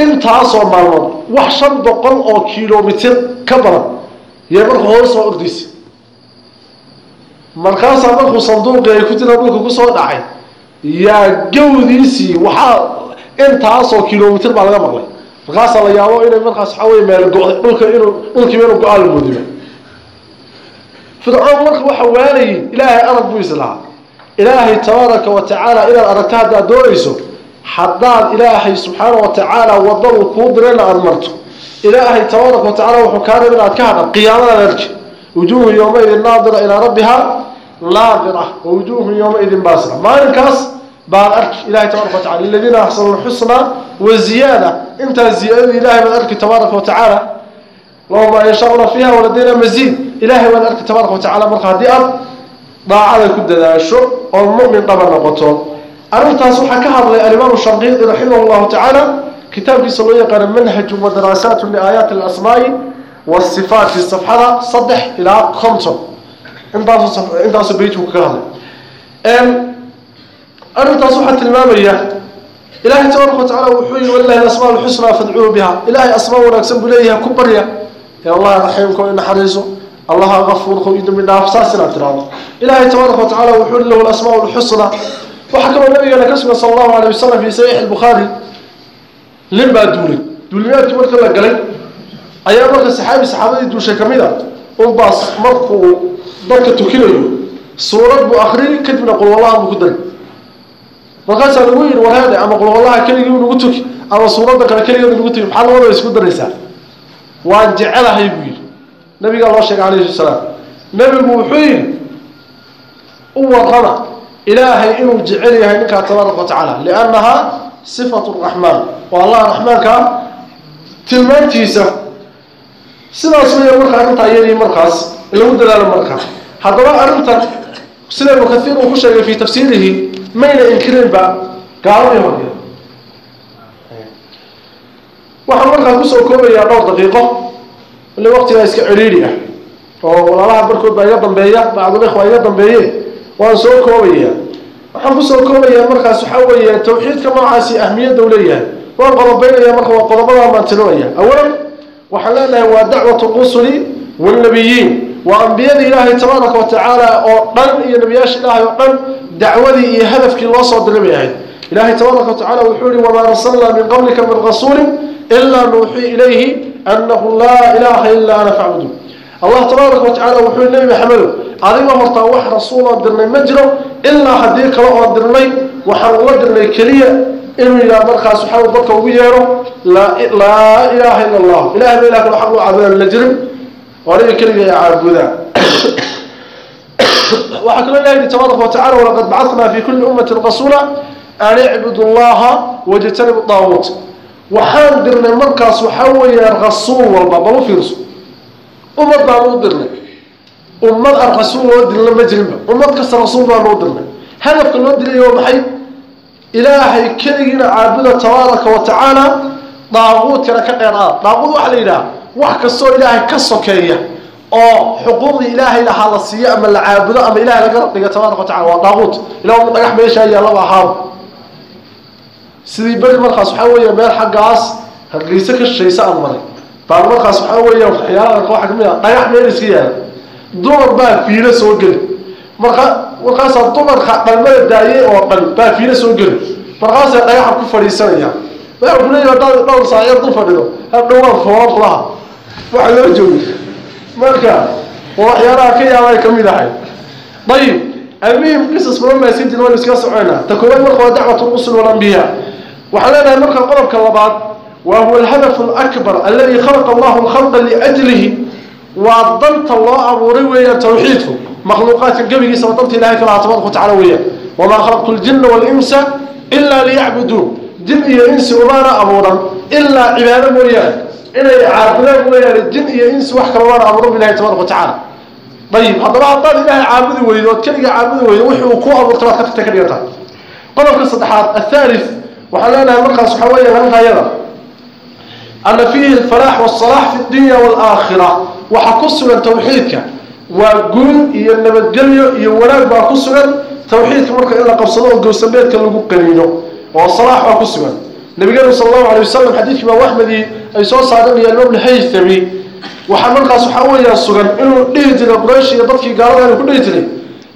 intaasoo maalmood wax shan boqol oo kilomitir ka badan. Yay marka hoos soo ordaysa markaasaa markuu sanduuqii ay ku jiraan dhulka ku soo dhacay yaa gawdiisii waxaa intaasoo kilomitir baa laga maqlay. Markaasaa la yaabo inay markaas waxaa wey meel go- dhulka inuu dhulkiiba inuu go'aan moodiba fircoon marka waxa waanayay ilaahay arag buu islahaa ilaahay tabaaraka wa tacaala inaad aragto haddaad doonayso haddaad ilaahay subxaana wa tacaala wadda uu kuu dirayna aada marto ilaahay tabaaraka wa tacala wuxuu kaa rab inaad ka hadhan qiyaamadaad arki wujuuhu yowmaidin naadira ilaa rabbiha naadira wa wujuuhu yowmaidin baasira. Maalinkaas baad arki ilahay tabaraka wa tacala liladiina axsanu lxusna wa ziyaada. Intaas ziyaadada ilahay baad arki tabaaraka wa tacaala lahu maa yashauna fiiha waladayna maziid. Ilahay baad arki tabaaraka wa tacala marka haddii aad daacada ku dadaasho oo mumin dhaba noqoto arrintaas waxaa ka hadlay alimaamu shanqiidi raximah llahu tacaala kitaabkiisa loo yaqaano manhaju wa liaayaati alasmaai wasifaati safxada saddex ilaa konton. Intaasu beytku kaga hadlay. Arrintaas waxaa tilmaamaya ilahay tabaaraka wa tacala wuxuu yihi walilahi alasmaa lxusnaa fadcuu biha ilahay asmaa wanaagsan buu leeyahay ku barya. Ee allaha raxiimka i naxariiso. Allaha gafuurka i dambi dhaaf saas inaad tirahdo ilahay tabaaraka wa tacala wuxuu yihi lahu alasmaa lxusna waxaa kaloo nabigeena ka sugan sala allahu alayh wasalam fi saxiix albukhaari nin baa duulay. Duulimaadkii marka la galay ayaa marka saxaabi saxaabadii duushay ka mid a unbaas markuu dadka tukinayo suurad buu akriyay kadibna qulwallaha buu ku daray. Markaasaa lagu yidhi wareede ama qulwallaha keligii nagu tuki ama suuradda kale keligeed nagu tuki maxaa labadaba isku daraysaa? Waan jecelahay buu yidhi. Nabigaa loo sheegay calayhi salaam. Nebigu wuxuu yidhi u warrama ilaahay inuu jecel yahay ninkaa tabaaraka wa tacaala liannahaa sifatu raxmaan. Waa allah raxmaankaa tilmaantiisa. Sidaas weya marka arrintaa iyadii markaas lagu dadaalo markaa. Haddaba arrintan sida ibnu kathiir uu ku sheegay fii tafsiirihi mayna inkirinba gaaladii hore waxaan markaa ku soo koobayaa dhowr daqiiqo ile waqtigaa iska cidhiidhi ah oo walaalaha barkood baa iga dambeeya bacdulikhwa iga dambeeye waan soo koobaya waxaan ku soo koobayaa markaas waxaa weeye tawxiidka noocaasi ahmiyadda u leeyahay. Waan qodobeynaya marka waa qodobadan baan tirinaya awalan waxaan leenahay waa dacwatu rusuli wاlnabiyiin waa ambiyadii ilaahay tabaaraka wa tacaala oo dhan iyo nebiyaasha ilaahay oo dhan dacwadii iyo hadafkii loo soo diray bay ahayd. Ilahay tabaaraka wa tacala wuxuu yihi wamaa arsalnaa min qablika min rasuuli ilaa nuuxii ilayhi anahu laa ilaha ila ana facbuduun allah tabaaraka wa tacala wuxuu nebi maxamedow adiga hortaa wax rasuul dirnay ma jiro ilaa haddii kale oon dirnay waxaan uga dirnay keliya inuu yidhaha markaas waxaa dadka ugu yeedho laa ilaaha ila allah ilahay ba ilah kale xaq loo caabudan la jirin oo aniga keliga ay caabudaa waxaa kaloo ilahi yihi tabaaraka watacala walaqad bacatnaa fi kulli ummatin rasuula an icbudu llaha wajtanibu daaguut waxaan dirnay markaas waxaa weeyaan rasuul walba bal u fiirso ummad baanu u dirnay. Ummad aan rasuul loo dilna ma jirinba ummad kasta rasuul baanu u dirnay. Hadafka loo dilay waa maxay? Ilaahay keligiina caabuda tabaaraka wa tacaala daaquudkana ka qeer aada daaquud waxaa la yidhaha wax kastoo ilaahay ka sokeeya oo xuquuqdii ilaahay lahaa la siiyo ama la caabudo ama ilahay laga dhiga tabaaraka wa tacala waa daaquud. Ilah dhagax meeshaa yaallaba ahaaba sidii beri markaas waxaa weeya meel xaggaas hargeyse ka shishaysa aan maray baan markaas waxaa weeya waxyaalaha waxaa ka mid ah dhagax meel iska yaalla dumar baa fiilo soo geli. Marka markaasaa dumarka dhalmada daayay oo dhan baa fiilo soo geli. Markaasay dhagaxa ku fadhiisanaya waxaa ku leeyahay haddaad dhowr saaceed dul fadhido. Hadhowaan fooran kulaha waxa loo joogi. Marka waa waxyaalaha ka yaabay ka mid ahay ayib almuhim qisas sii jira waan iska soconaa ta koowaad marka waa dacwat rusul walambiya waxaan leenahay marka qodobka labaad wa huwa alhadafu alakbar aladi khalaqa allahu lkhalqa liajlihi. Waa danta loo abuuray weeyaan tawxiidku makhluuqaadka gebigiisa waa danta ilahay kalaha tabaraka watacala weeyaan wamaa khalaqtu ljina walinsa ilaa liyacbuduun jin iyo insi umaana abuuran ilaa cibaado mooyaane inay caabudaan mooyaane jin iyo insi wax kale waana abuuran bilahi tabaraka watacala ayib haddaba haddaad ilaahay caabudi weydo ood keliga caabudi weydo wixii uu ku abuurtay baad ka tagtay ka dhiganta ana fiihi alfalaax waasalax fi dunya waalaakhira waxaa ku sugan tawxiidka waa guul iyo nabadgelyo iyo wanaag baa ku sugan tawxiidka marka in la qabsado oo gowsambeedka lagu qaniino oo salaax baa ku sugan nabigeenu sala allahu alay wasalam xadiidkii imaam axmedi ay soo saareen iyo imaam lhaythami waxaa markaas waxaa weeyaan sugan inuu dhihi jiray quraysh iyo dadkii gaalada inuu ku dhihi jiray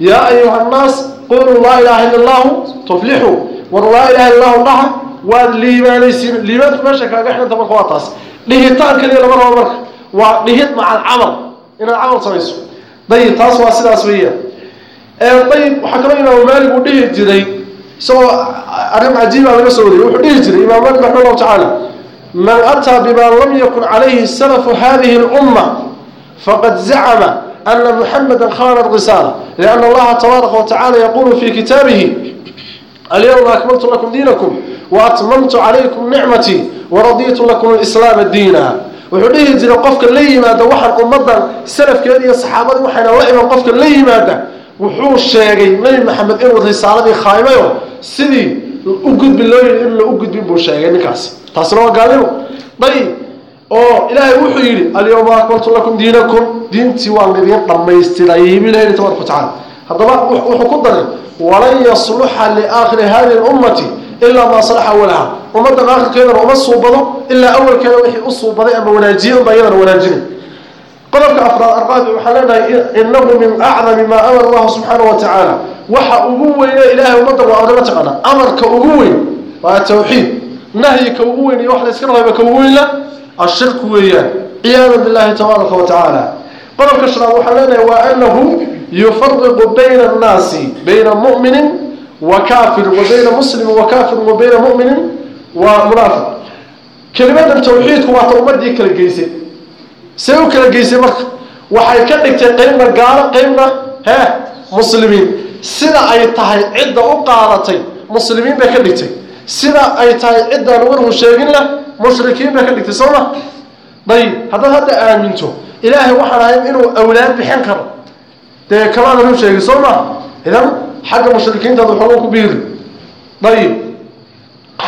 yaa ayuha annaas quluu laa ilaha illa allahu tuflixuu war laa ilaha illa allahu dhaha waad liibaanaysiin liibaantu meesha kaaga xidhanta marka waa taas. Dhihitaan kaliya lama rabo marka. Waa dhihid macal camal. Inaad camal samayso. Dayib taas waa sidaas weeyaan dayib waxaa kaloo imaamu maalik uu dhihi jiray. Isagoo arrin cajiiba laga soo wariyay wuxuu dhihi jiray imaam maalik raxima allahu tacaala man ataa bima lam yakun calayhi salafu hadihi اlumma faqad zacma ana muxameda khana risaala liana allaha tabaaraka watacala yaqulu fi kitaabihi alyawma akmaltu lakum diinakum waatmamtu calaykum nicmatii waraditu lakum lislaama diina. Wuxuu dhihi jiray qofka la yimaada waxaan ummadan salafkeeda iyo saxaabadii waxayna la iman qofka la yimaada. Wuxuu sheegay nebi maxamed inuu risaaladii khaymayo sidii u gudbi loo yidhi in la u gudbin buu sheegay ninkaasi taasina waa gaalimo dayib oo ilaahay wuxuu yidhi alyawma akmaltu lakum diinakum. Diintii waan idiin dhammaystiray bilahi tabaraka watacala haddaba wuxuu ku daray walan yasluxa liaakhiri hadihi lummati ilaa maa salaxa awalaha ummaddan aakhirkeedana uma suubado ilaa awalkeeda wixii u suubaday ama wanaajiyay unbaa iyadana wanaajinay. Qodobka afraad arbaabi waxaan leenahay inahu min acdami maa amara allahu subxaana wa tacaala waxa ugu weyne ilaahay ummadda waa amre mataqaana amarka ugu weyn waa tawxiid. Nahyika ugu weyn iyo wax la iska ka ugu ashirku weeyaan. Ciyaadan billahi tabaaraka wa tacaala qodobka shanaad waxaan leenahay waa anahu yufariqu bayna annaasi bayna mu'minin wa kaafir wa bayna muslimin wa kaafirin wa bayna mu'minin wa munaafiq kelimadan tawxiidku waata ummadii kala geysay see u kala geysay marka waxay ka dhigtay qeybna gaalo qeybna hee muslimiin sida ay tahay cidda u qaadatay muslimiin bay ka dhigtay sida ay tahay ciddaan warhu sheeginla mushrikiin bay ka dhigtay soo ma dayib haddaad hadda aaminto ilaahay waxaan ahayn inuu awlaad bixin karo dee kamaadan u sheegin soo ma? Idan xagga mushrikiintaad waxooga ku biiri. Dayib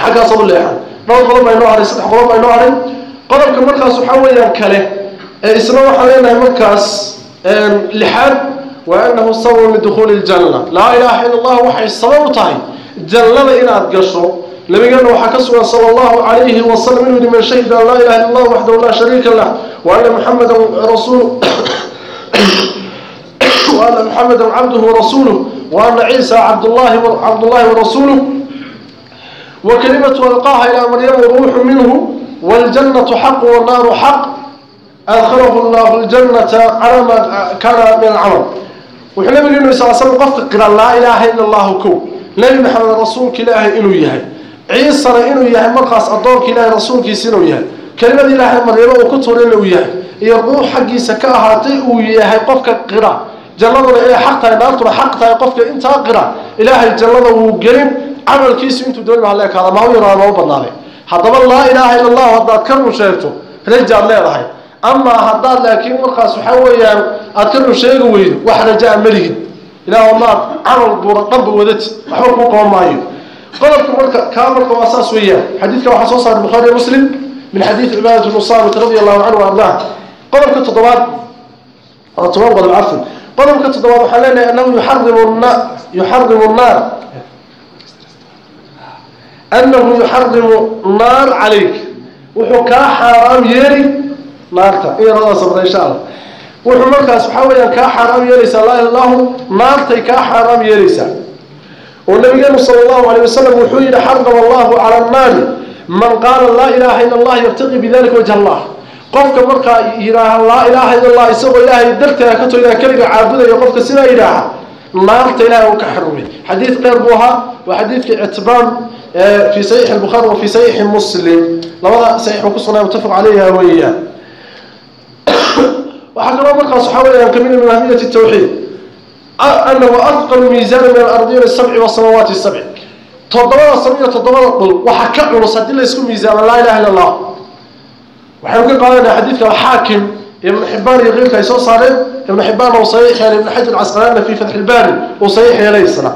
xaggaasaad u leexan dhowr qodob baa inoo hadhay saddex qodob baa inoo hadhay qodobka markaas waxaa weeyaan kale ee isna waxaan leenahay markaas lixaad wa anahu sababun lidukhuuli ljanna laa ilaaha ila allah waxay sabab u tahay jannada inaad gasho. Nabigeena waxaa ka sugan sala allahu calayhi wasalam inuu yihi man shahida an laa ilaha illa allah waxdahu laa muxamedan cabduhu warasuuluh wa ana ciisa cabdullahi cabdullahi warasuuluh wa kalimatu alqaaha ilaa maryama ruuxu minhu waljannatu xaqu wannaaru xaq adkhalahu llahu ljanata calaa ma kaana min alcamal wuxuu nabigeenu sal slam qofka qira laa ilaaha ila allahu kow nebi maxamed rasuulka ilaahay inuu yahay ciisana inuu yahay markaas addoonka ilaahay rasuulkiisa inuu yahay kelimada ilaahay maryamo uu ku tuurina uu yahay iyo ruux xaggiisa ka ahaatay uu yahay jannaduna inay xaq tahay naartuna xaq tahay qofka intaa qira ilaahay jannada wuu gelin camalkiisu intuu dooni laha leekaada ma u yaraada ma u badnaaday haddaba laa ilaaha illa allahu haddaad ka run rajaad leedahay. Amaa haddaad laakiin markaas waxaa weeyaan aad ka run weydo wax rajaa malihid ilaah maad camal buura dhanba wadati waxba kuu qaban maayo. Qodobka marka kaa marka waa saas weeyaan. Xadiidka waxaa soo saaray bukhaari muslim min xadiid cibaadat bnu radi allahu canhu ardah qodobka toddobaad toban qodob cafan qodobka toddobaad waxaan leenahay annahu yuxarimu na yuxarimu nnaar annahu yuxarimu naar calayk. Wuxuu kaa xaaraam yeeli naarta. In yaradaa sabra insha allah. Wuxuu markaas waxaa weeyaan kaa xaaraam yeelaysaa laa illahu naartay kaa xaaraam yeelaysaa. Oo nabigeenu sala allahu alayh wasalam wuxuu yihi xarama allahu cala annaari man qaala laa ilaha illa allah yabtaqi bidalika wajha allah qofka markaa yidhaaha laa ilaaha illa allah isagoo ilaahay darteeda ka tooydaa keliga caabudaya qofka sidaa yidhaaha naarta ilahay uu ka xarumay xadiid qeyr buu ahaa waa xadiidka ictibaam fi saxiixi lbukhaari wa fi saxiixi muslim labada saxiix uu ku sugnaa mutafaq caleyha weeyaan waxaa kaloo markaas waxaa weeyaan ka mid min ahmiyati tawxiid. Anahu afqalu miisaana min alardiina sabci wasamaawaati sabci toddobada sam iyo toddobada dhul waxaa ka culus haddii laysku miisaamo laa ilaha illa allah waxaynu ka qaadanaa xadiidka alxaakim ibnu xibaan iyo keyrka ay soo saareen. Ibnu xibaan uu saxiix ibnu xajar casqalaana fi fatxi uu saxiix isna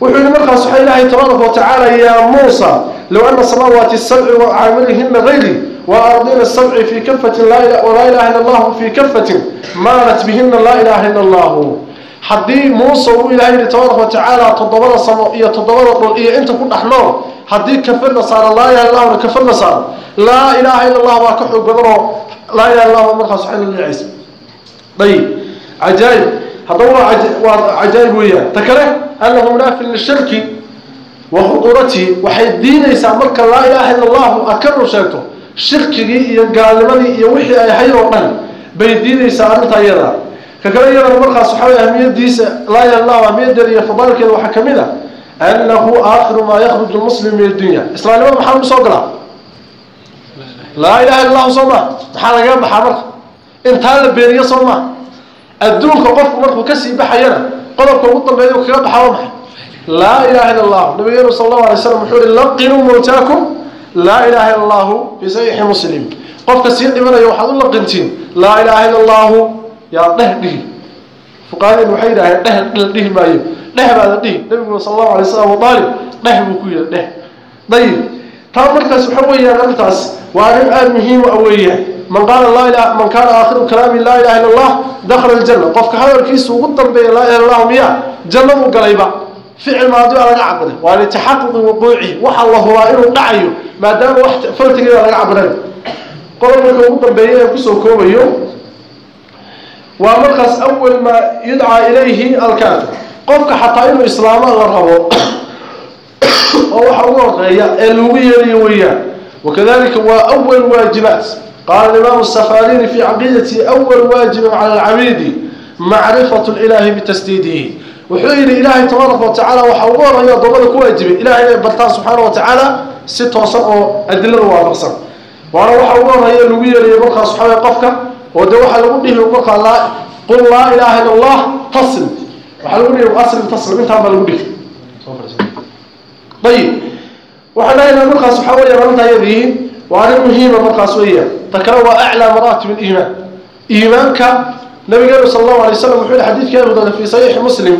wuxuu yihi markaas waxaa ilaahay tabaaraka watacaala yaa muusa low ana samaawaati sabci wa caamilihina gayri wa ardina sabci fi kafatin walaa ilaha illa allahu fi kafatin maalat bihina laa ilaha illa allahu haddii muuse uu ilahay yihi tabaaraka watacaala toddobada samo iyo toddobada dhul iyo inta ku dhex nool haddii kafir la saaro laa ilaha illa allahuna kafir la saaro. Laa ilaha illa allah baa ka xoog badan oo laa ilaha illa allah markaas waxay la ayib cajaayib. Haddaba waa cajaayib weeyaan. Ta kale annahu munaafin lishirki wa khuduuratihi waxay diinaysaa marka laa ilaha illa allahu aad ka run sheegto shirkigii iyo gaalnimadii iyo wixii ay hay oo dhan bay diinaysaa arrintaa iyada ka kale iyadana markaas waxaa wey ahmiyadiisa laa ilaha illahu ahmiyadeeda iyo fadaalkeeda waxaa ka mid a annahu aakhiru maa yakhruju lmuslim min addunya. Islaamnimada maxaa lagu soo galaa? Laa ilaha illa allahu soo maa maxaa lagaga baxaa marka? Intaa la beeniyo soo maa adduunka qofku markuu ka sii baxayana qodobka ugu dambeeya kaga baxaa waa maxay? Laa ilaha illa allahu nabigeenu sala allahu alay slam wuxuu yihi laqinuu mawtaakum laa ilaha illa allahu fi saxiixi muslim. Qofka sii dhimanaya waxaad u laqintiin laa ilaha illa allahu yaa dheh dhihi. Fuqahadeenu waxay yidhaaheen dheh la dhihi maayo. Dheh baada dhihi. Nabiguna sala allahu alay slam abudaalib dheh buu ku yidhi dheh dayib. Taa markaas waxa weeyaan arrintaas waa arrin aada muhiim a weeyaan. Man qaala laa ilaha man kaana aakhiru kalaami laa ilaha illa allah dakhala aljanna. Qofka hadalkiisa ugu dambeeya laa ilaha illahu miya jannaduu galayba. Ficil maadi aa laga cabiray waa litaxaquqi wuquuci. Waxaa la hubaa inuu dhacayo maadaama wax faltigeeda laga cabiray qodobka ugu dambeeya ee ku soo koobayo waa markaas awal maa yudcaa ilayhi alkaafir qofka xataa inuu islaamo la rabo oo waxa ugu horreeya ee lagu yeelayo weeyaan. Wakadalika waa awal waajibaat. Qaala imaamu safarini fi caqiidati awal waajibin cala alcabiidi macrifatu lilahi bitasdiidihi wuxuu yidhi ilaahay tabaaraka watacaala waxa ugu horreeya adoomada ku waajibay. Ilahay inay bartaan subxaana watacaala si toosan oo adilada waafaqsan waana waxa ugu horreeya lagu yeelayo markaas waxawey qofka oo de waxaa lagu dhihi markaa qul laa ilaha illa allah taslim. Waxaa lagu dhihi aslim taslim. Intaan baa lagu dhihi. Ayib waxaan leeyahay markaas waxaa weeyaan arrintaa yadihiin waa arrin muhiima markaas weeyaan ta kale waa aclaa maraatib aliimaan. Iimaanka nabigeenu sala allahu alay wasalam wuxuu yihi xadiidkii abu dawud fi saxiixi muslim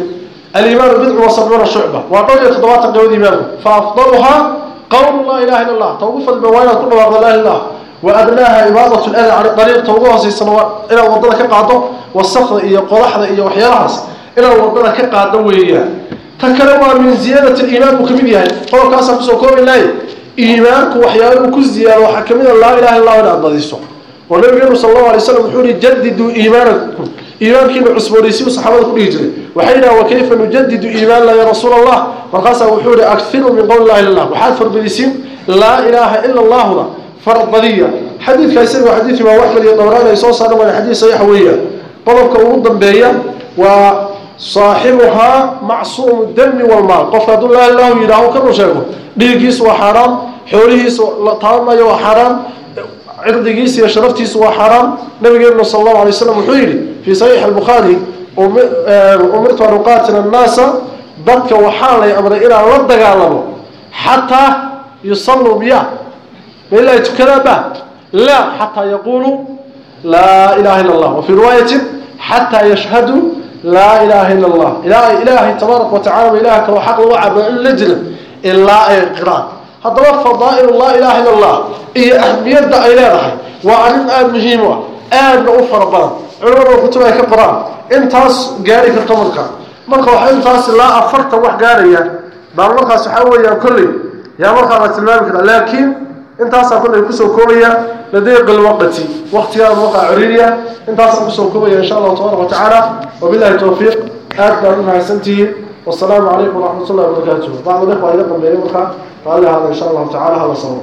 aliimaanu bidcu wa sabcuuna shucba waa dhowr iyo toddobaatan dhawood iimaanku. Fa afdaluhaa qawlu laa ilaha illa allah ta ugu fadliba waa inaad ku dhawaaqdo laa ilah waadnaaha ibaadat lada cani dariiqta ugu hooseysana waa inaad waddada ka qaado wasakda iyo qodaxda iyo waxyaalahaas inaad waddada ka qaado weeyaan ta kale waa min ziyaadati liimaan buu ka mid yahay qodobkaasaan ku soo koobaynay iimaanku waxyaaluhu ku ziyaado waxaa ka mid a laa ilaha illa allah inaad badiso oo nabigeenu sala allahu alay slam wuxuu yihi jadiduu iimaanakum iimaankiina cusboonaysiyu saxaabada ku dhihi jiray waxay yidhaha wakayfa nujadidu iimaanna ya rasuula allah farbadiya xadiidka isaga waa imaam axmed iyo dawraan ay soo saareen waana xadiid saxiixa weeyaan qodobka ugu dambeeya waa saaxibuhaa macsuumu dami walmaal qofka hadduu laa ilahu yidhaaho ka sheego dhiiggiisu waa xaaraam xoolihiisu la taabanayo waa xaaraam cirdigiisa iyo sharaftiisu waa xaaraam. Nabigeenu sala allahu alay slam wuxuu yidhi fii saxiixi albukhaari umirtu an uqaatila annaasa dadka waxaa lay amray inaan la dagaalamo xataa yusalluu miya ma ilaa ay tukadaan ba? La xataa yaquluu laa ilaha illa allah wafii riwaayatin xataa yashhaduu laa ilaha illa allah ilaa ay ilaahay tabaaraka watacala ba ilaha kaloo xaq lagu caabudo in la jira ilaa ay qiraan haddaba fadaa'il laa ilaha illa allah iyo ahmiyadda ay leedahay. Waa arrin aada muhiim u ah. Aadna u fara badan. Culamada kutub ay ka qoraan. Intaas gaari karto marka marka waxa intaas ilaa afartan wax gaaraya baa markaas waxaa weeyaan kolley yaa markaa la tilmaami karaa. Laakiin intaasaa kolley kusoo koobaya لديق الوقت وقت يا موقع عريريا انت اصلا بسوكوبة ان شاء الله تبارك وتعالى وبالله التوفيق اكبر مع سنتي والسلام عليكم ورحمة الله وبركاته بعض الاخوة ايضا بيومك قال هذا ان شاء الله تعالى هذا صواب